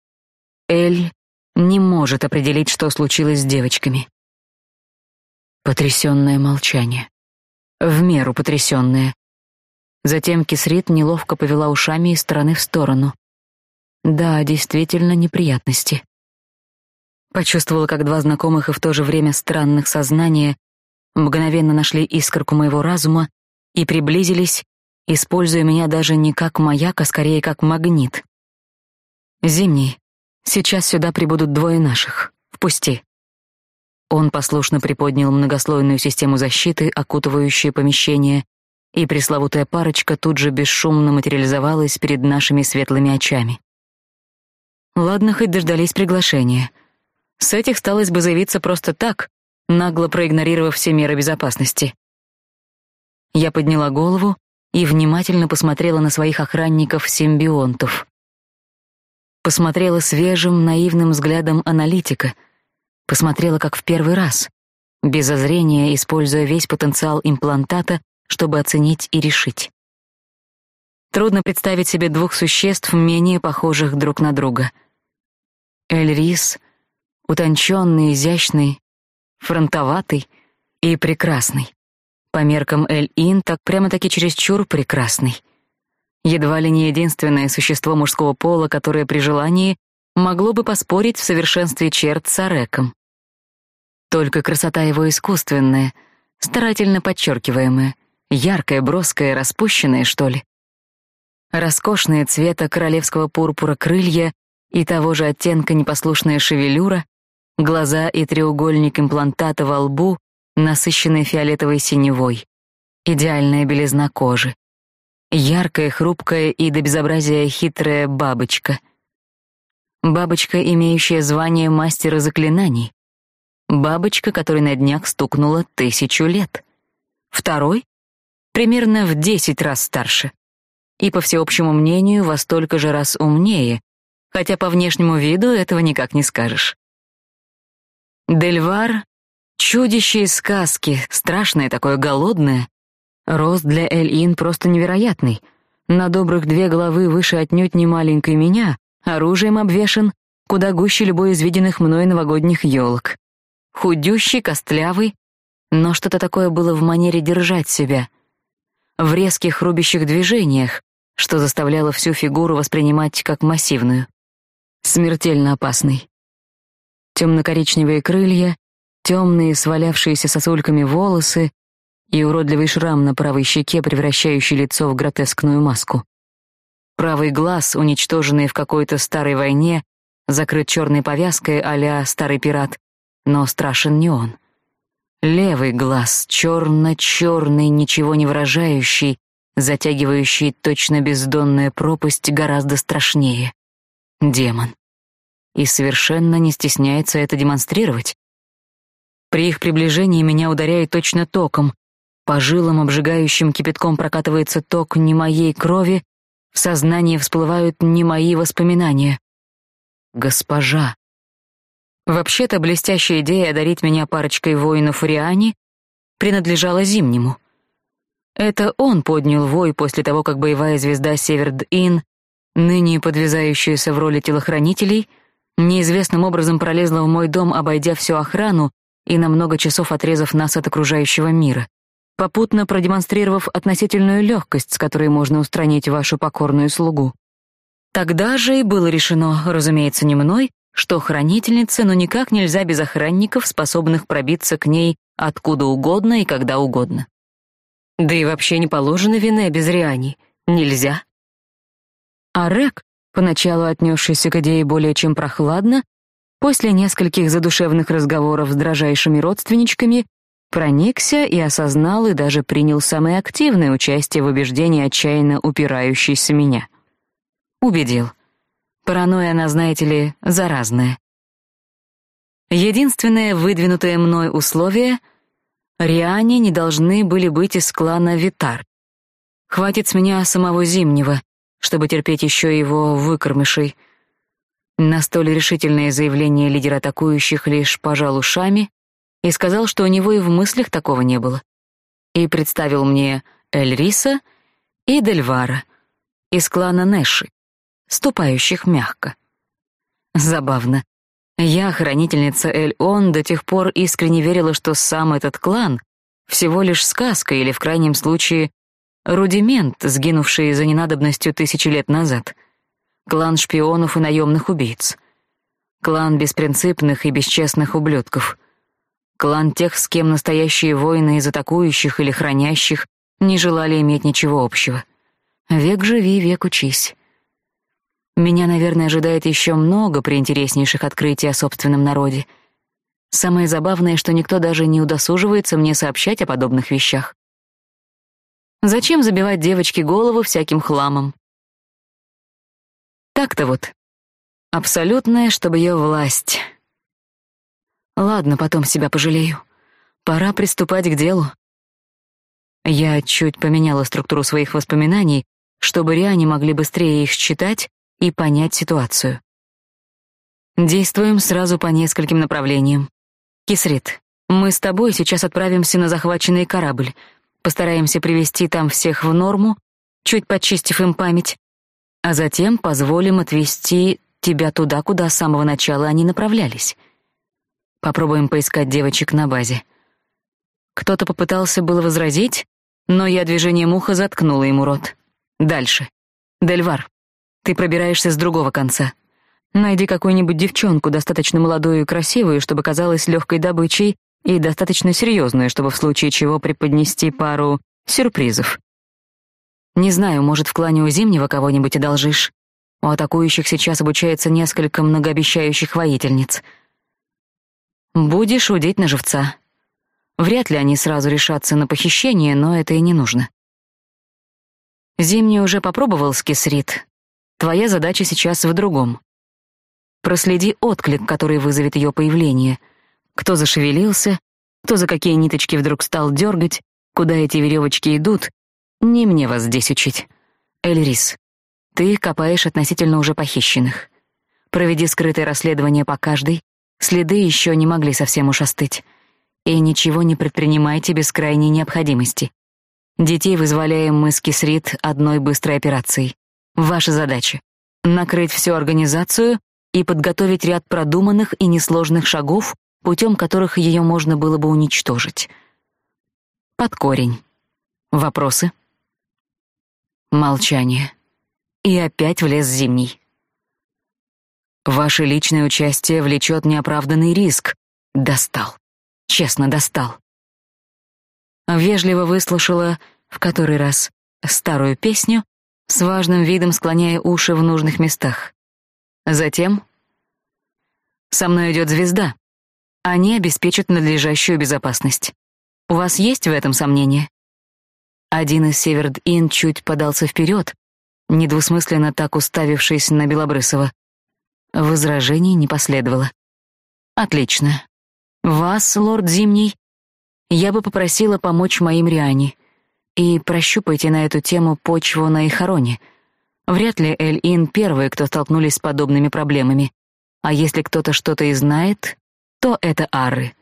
Эль не может определить, что случилось с девочками. Потрясённое молчание. В меру потрясённое. Затем Кисрит неловко повела ушами из стороны в сторону. Да, действительно неприятности. Почувствовала, как два знакомых и в то же время странных сознания мгновенно нашли искорку моего разума и приблизились, используя меня даже не как маяк, а скорее как магнит. Зимний, Сейчас сюда прибудут двое наших. Впусти. Он послушно приподнял многослойную систему защиты, окутывающую помещение, и пресловутая парочка тут же бесшумно материализовалась перед нашими светлыми очами. Ладно, хоть дождались приглашения. С этих сталось бы заявиться просто так, нагло проигнорировав все меры безопасности. Я подняла голову и внимательно посмотрела на своих охранников-симбионтов посмотрела свежим, наивным взглядом аналитика, посмотрела как в первый раз, без озрения, используя весь потенциал имплантата, чтобы оценить и решить. Трудно представить себе двух существ, менее похожих друг на друга. Эльрис — утонченный, изящный, фронтоватый и прекрасный. По меркам Эль-Ин так прямо-таки чересчур прекрасный едва ли не единственное существо мужского пола, которое при желании могло бы поспорить в совершенстве черт с Ареком. Только красота его искусственная, старательно подчеркиваемая, яркая, броская, распущенная, что ли. Роскошные цвета королевского пурпура крылья и того же оттенка непослушная шевелюра, глаза и треугольник имплантата во лбу, насыщенный фиолетовой синевой, идеальная белизна кожи, яркая, хрупкая и до безобразия хитрая бабочка. Бабочка, имеющая звание мастера заклинаний. Бабочка, которой на днях стукнуло тысячу лет. Второй — примерно в десять раз старше. И, по всеобщему мнению, во столько же раз умнее, хотя по внешнему виду этого никак не скажешь. Дельвар — чудище из сказки, страшное такое, голодное, Рост для Эль-Ин просто невероятный. На добрых две головы выше отнюдь не маленькой меня, оружием обвешан, куда гуще любой из виденных мной новогодних елок. Худющий, костлявый, но что-то такое было в манере держать себя. В резких рубящих движениях, что заставляло всю фигуру воспринимать как массивную. Смертельно опасный. Темно-коричневые крылья, темные, свалявшиеся сосульками волосы, и уродливый шрам на правой щеке, превращающий лицо в гротескную маску. Правый глаз, уничтоженный в какой-то старой войне, закрыт черной повязкой а старый пират, но страшен не он. Левый глаз, черно-черный, ничего не выражающий, затягивающий точно бездонная пропасть, гораздо страшнее. Демон. и совершенно не стесняется это демонстрировать. При их приближении меня ударяет точно током. По жилам обжигающим кипятком прокатывается ток не моей крови, в сознании всплывают не мои воспоминания. Госпожа. Вообще-то блестящая идея одарить меня парочкой воинов Риани принадлежала Зимнему. Это он поднял вой после того, как боевая звезда Северд-Ин, ныне подвязающаяся в роли телохранителей, неизвестным образом пролезла в мой дом, обойдя всю охрану и на много часов отрезав нас от окружающего мира, попутно продемонстрировав относительную легкость, с которой можно устранить вашу покорную слугу. Тогда же и было решено, разумеется, не мной, что хранительнице, но никак нельзя без охранников, способных пробиться к ней откуда угодно и когда угодно. Да и вообще не положено вины без Риани. Нельзя. А Рек, поначалу отнесшийся к идее более чем прохладно, после нескольких задушевных разговоров с дрожайшими родственничками, проникся и осознал и даже принял самое активное участие в убеждении отчаянно упирающейся меня. Убедил. Паранойя, она, знаете ли, заразная. Единственное выдвинутое мной условие — Риане не должны были быть из клана Витар. Хватит с меня самого Зимнего, чтобы терпеть еще его выкормышей. На столь решительное заявление лидер атакующих лишь пожал ушами и сказал, что у него и в мыслях такого не было. И представил мне Эльриса и Дельвара из клана Нэши, ступающих мягко. Забавно. Я, хранительница Эль-Он, до тех пор искренне верила, что сам этот клан — всего лишь сказка или, в крайнем случае, рудимент, сгинувший за ненадобностью тысячи лет назад. Клан шпионов и наемных убийц. Клан беспринципных и бесчестных ублюдков. Клан тех, с кем настоящие воины из атакующих или хранящих не желали иметь ничего общего. Век живи, век учись. Меня, наверное, ожидает еще много приинтереснейших открытий о собственном народе. Самое забавное, что никто даже не удосуживается мне сообщать о подобных вещах. Зачем забивать девочке голову всяким хламом? Так-то вот. Абсолютная, чтобы ее власть. Ладно, потом себя пожалею. Пора приступать к делу. Я чуть поменяла структуру своих воспоминаний, чтобы Риане могли быстрее их читать и понять ситуацию. Действуем сразу по нескольким направлениям. Кисрит, мы с тобой сейчас отправимся на захваченный корабль. Постараемся привести там всех в норму, чуть почистив им память, а затем позволим отвезти тебя туда, куда с самого начала они направлялись. Попробуем поискать девочек на базе. Кто-то попытался было возразить, но я движением уха заткнула ему рот. Дальше. Дельвар, ты пробираешься с другого конца. Найди какую-нибудь девчонку, достаточно молодую и красивую, чтобы казалась легкой добычей, и достаточно серьезную, чтобы в случае чего преподнести пару сюрпризов. Не знаю, может, в клане у Зимнего кого-нибудь одолжишь. У атакующих сейчас обучается несколько многообещающих воительниц. Будешь удить на живца. Вряд ли они сразу решатся на похищение, но это и не нужно. Зимний уже попробовал скисрит, Твоя задача сейчас в другом. Проследи отклик, который вызовет ее появление. Кто зашевелился, кто за какие ниточки вдруг стал дергать, куда эти веревочки идут. Не мне вас здесь учить. Эльрис, ты копаешь относительно уже похищенных. Проведи скрытое расследование по каждой. Следы еще не могли совсем уж остыть. И ничего не предпринимайте без крайней необходимости. Детей вызволяем мы с Кисрит одной быстрой операцией. Ваша задача — накрыть всю организацию и подготовить ряд продуманных и несложных шагов, путем которых ее можно было бы уничтожить. Под корень. Вопросы? Молчание. И опять влез зимний. Ваше личное участие влечет неоправданный риск. Достал. Честно, достал. Вежливо выслушала в который раз старую песню с важным видом склоняя уши в нужных местах. Затем со мной идет звезда. Они обеспечат надлежащую безопасность. У вас есть в этом сомнения? Один из Северд-Ин чуть подался вперед, недвусмысленно так уставившись на Белобрысова. Возражений не последовало. Отлично. Вас, лорд Зимний, я бы попросила помочь моим Риане. И прощупайте на эту тему почву на Ихароне. Вряд ли Эль-Ин первые, кто столкнулись с подобными проблемами. А если кто-то что-то и знает, то это Ары.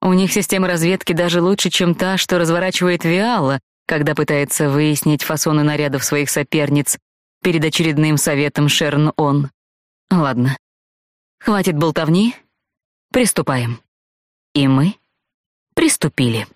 У них система разведки даже лучше, чем та, что разворачивает Виала, когда пытается выяснить фасоны нарядов своих соперниц перед очередным советом Шерн-Он. Ладно. Хватит болтовни. Приступаем. И мы приступили.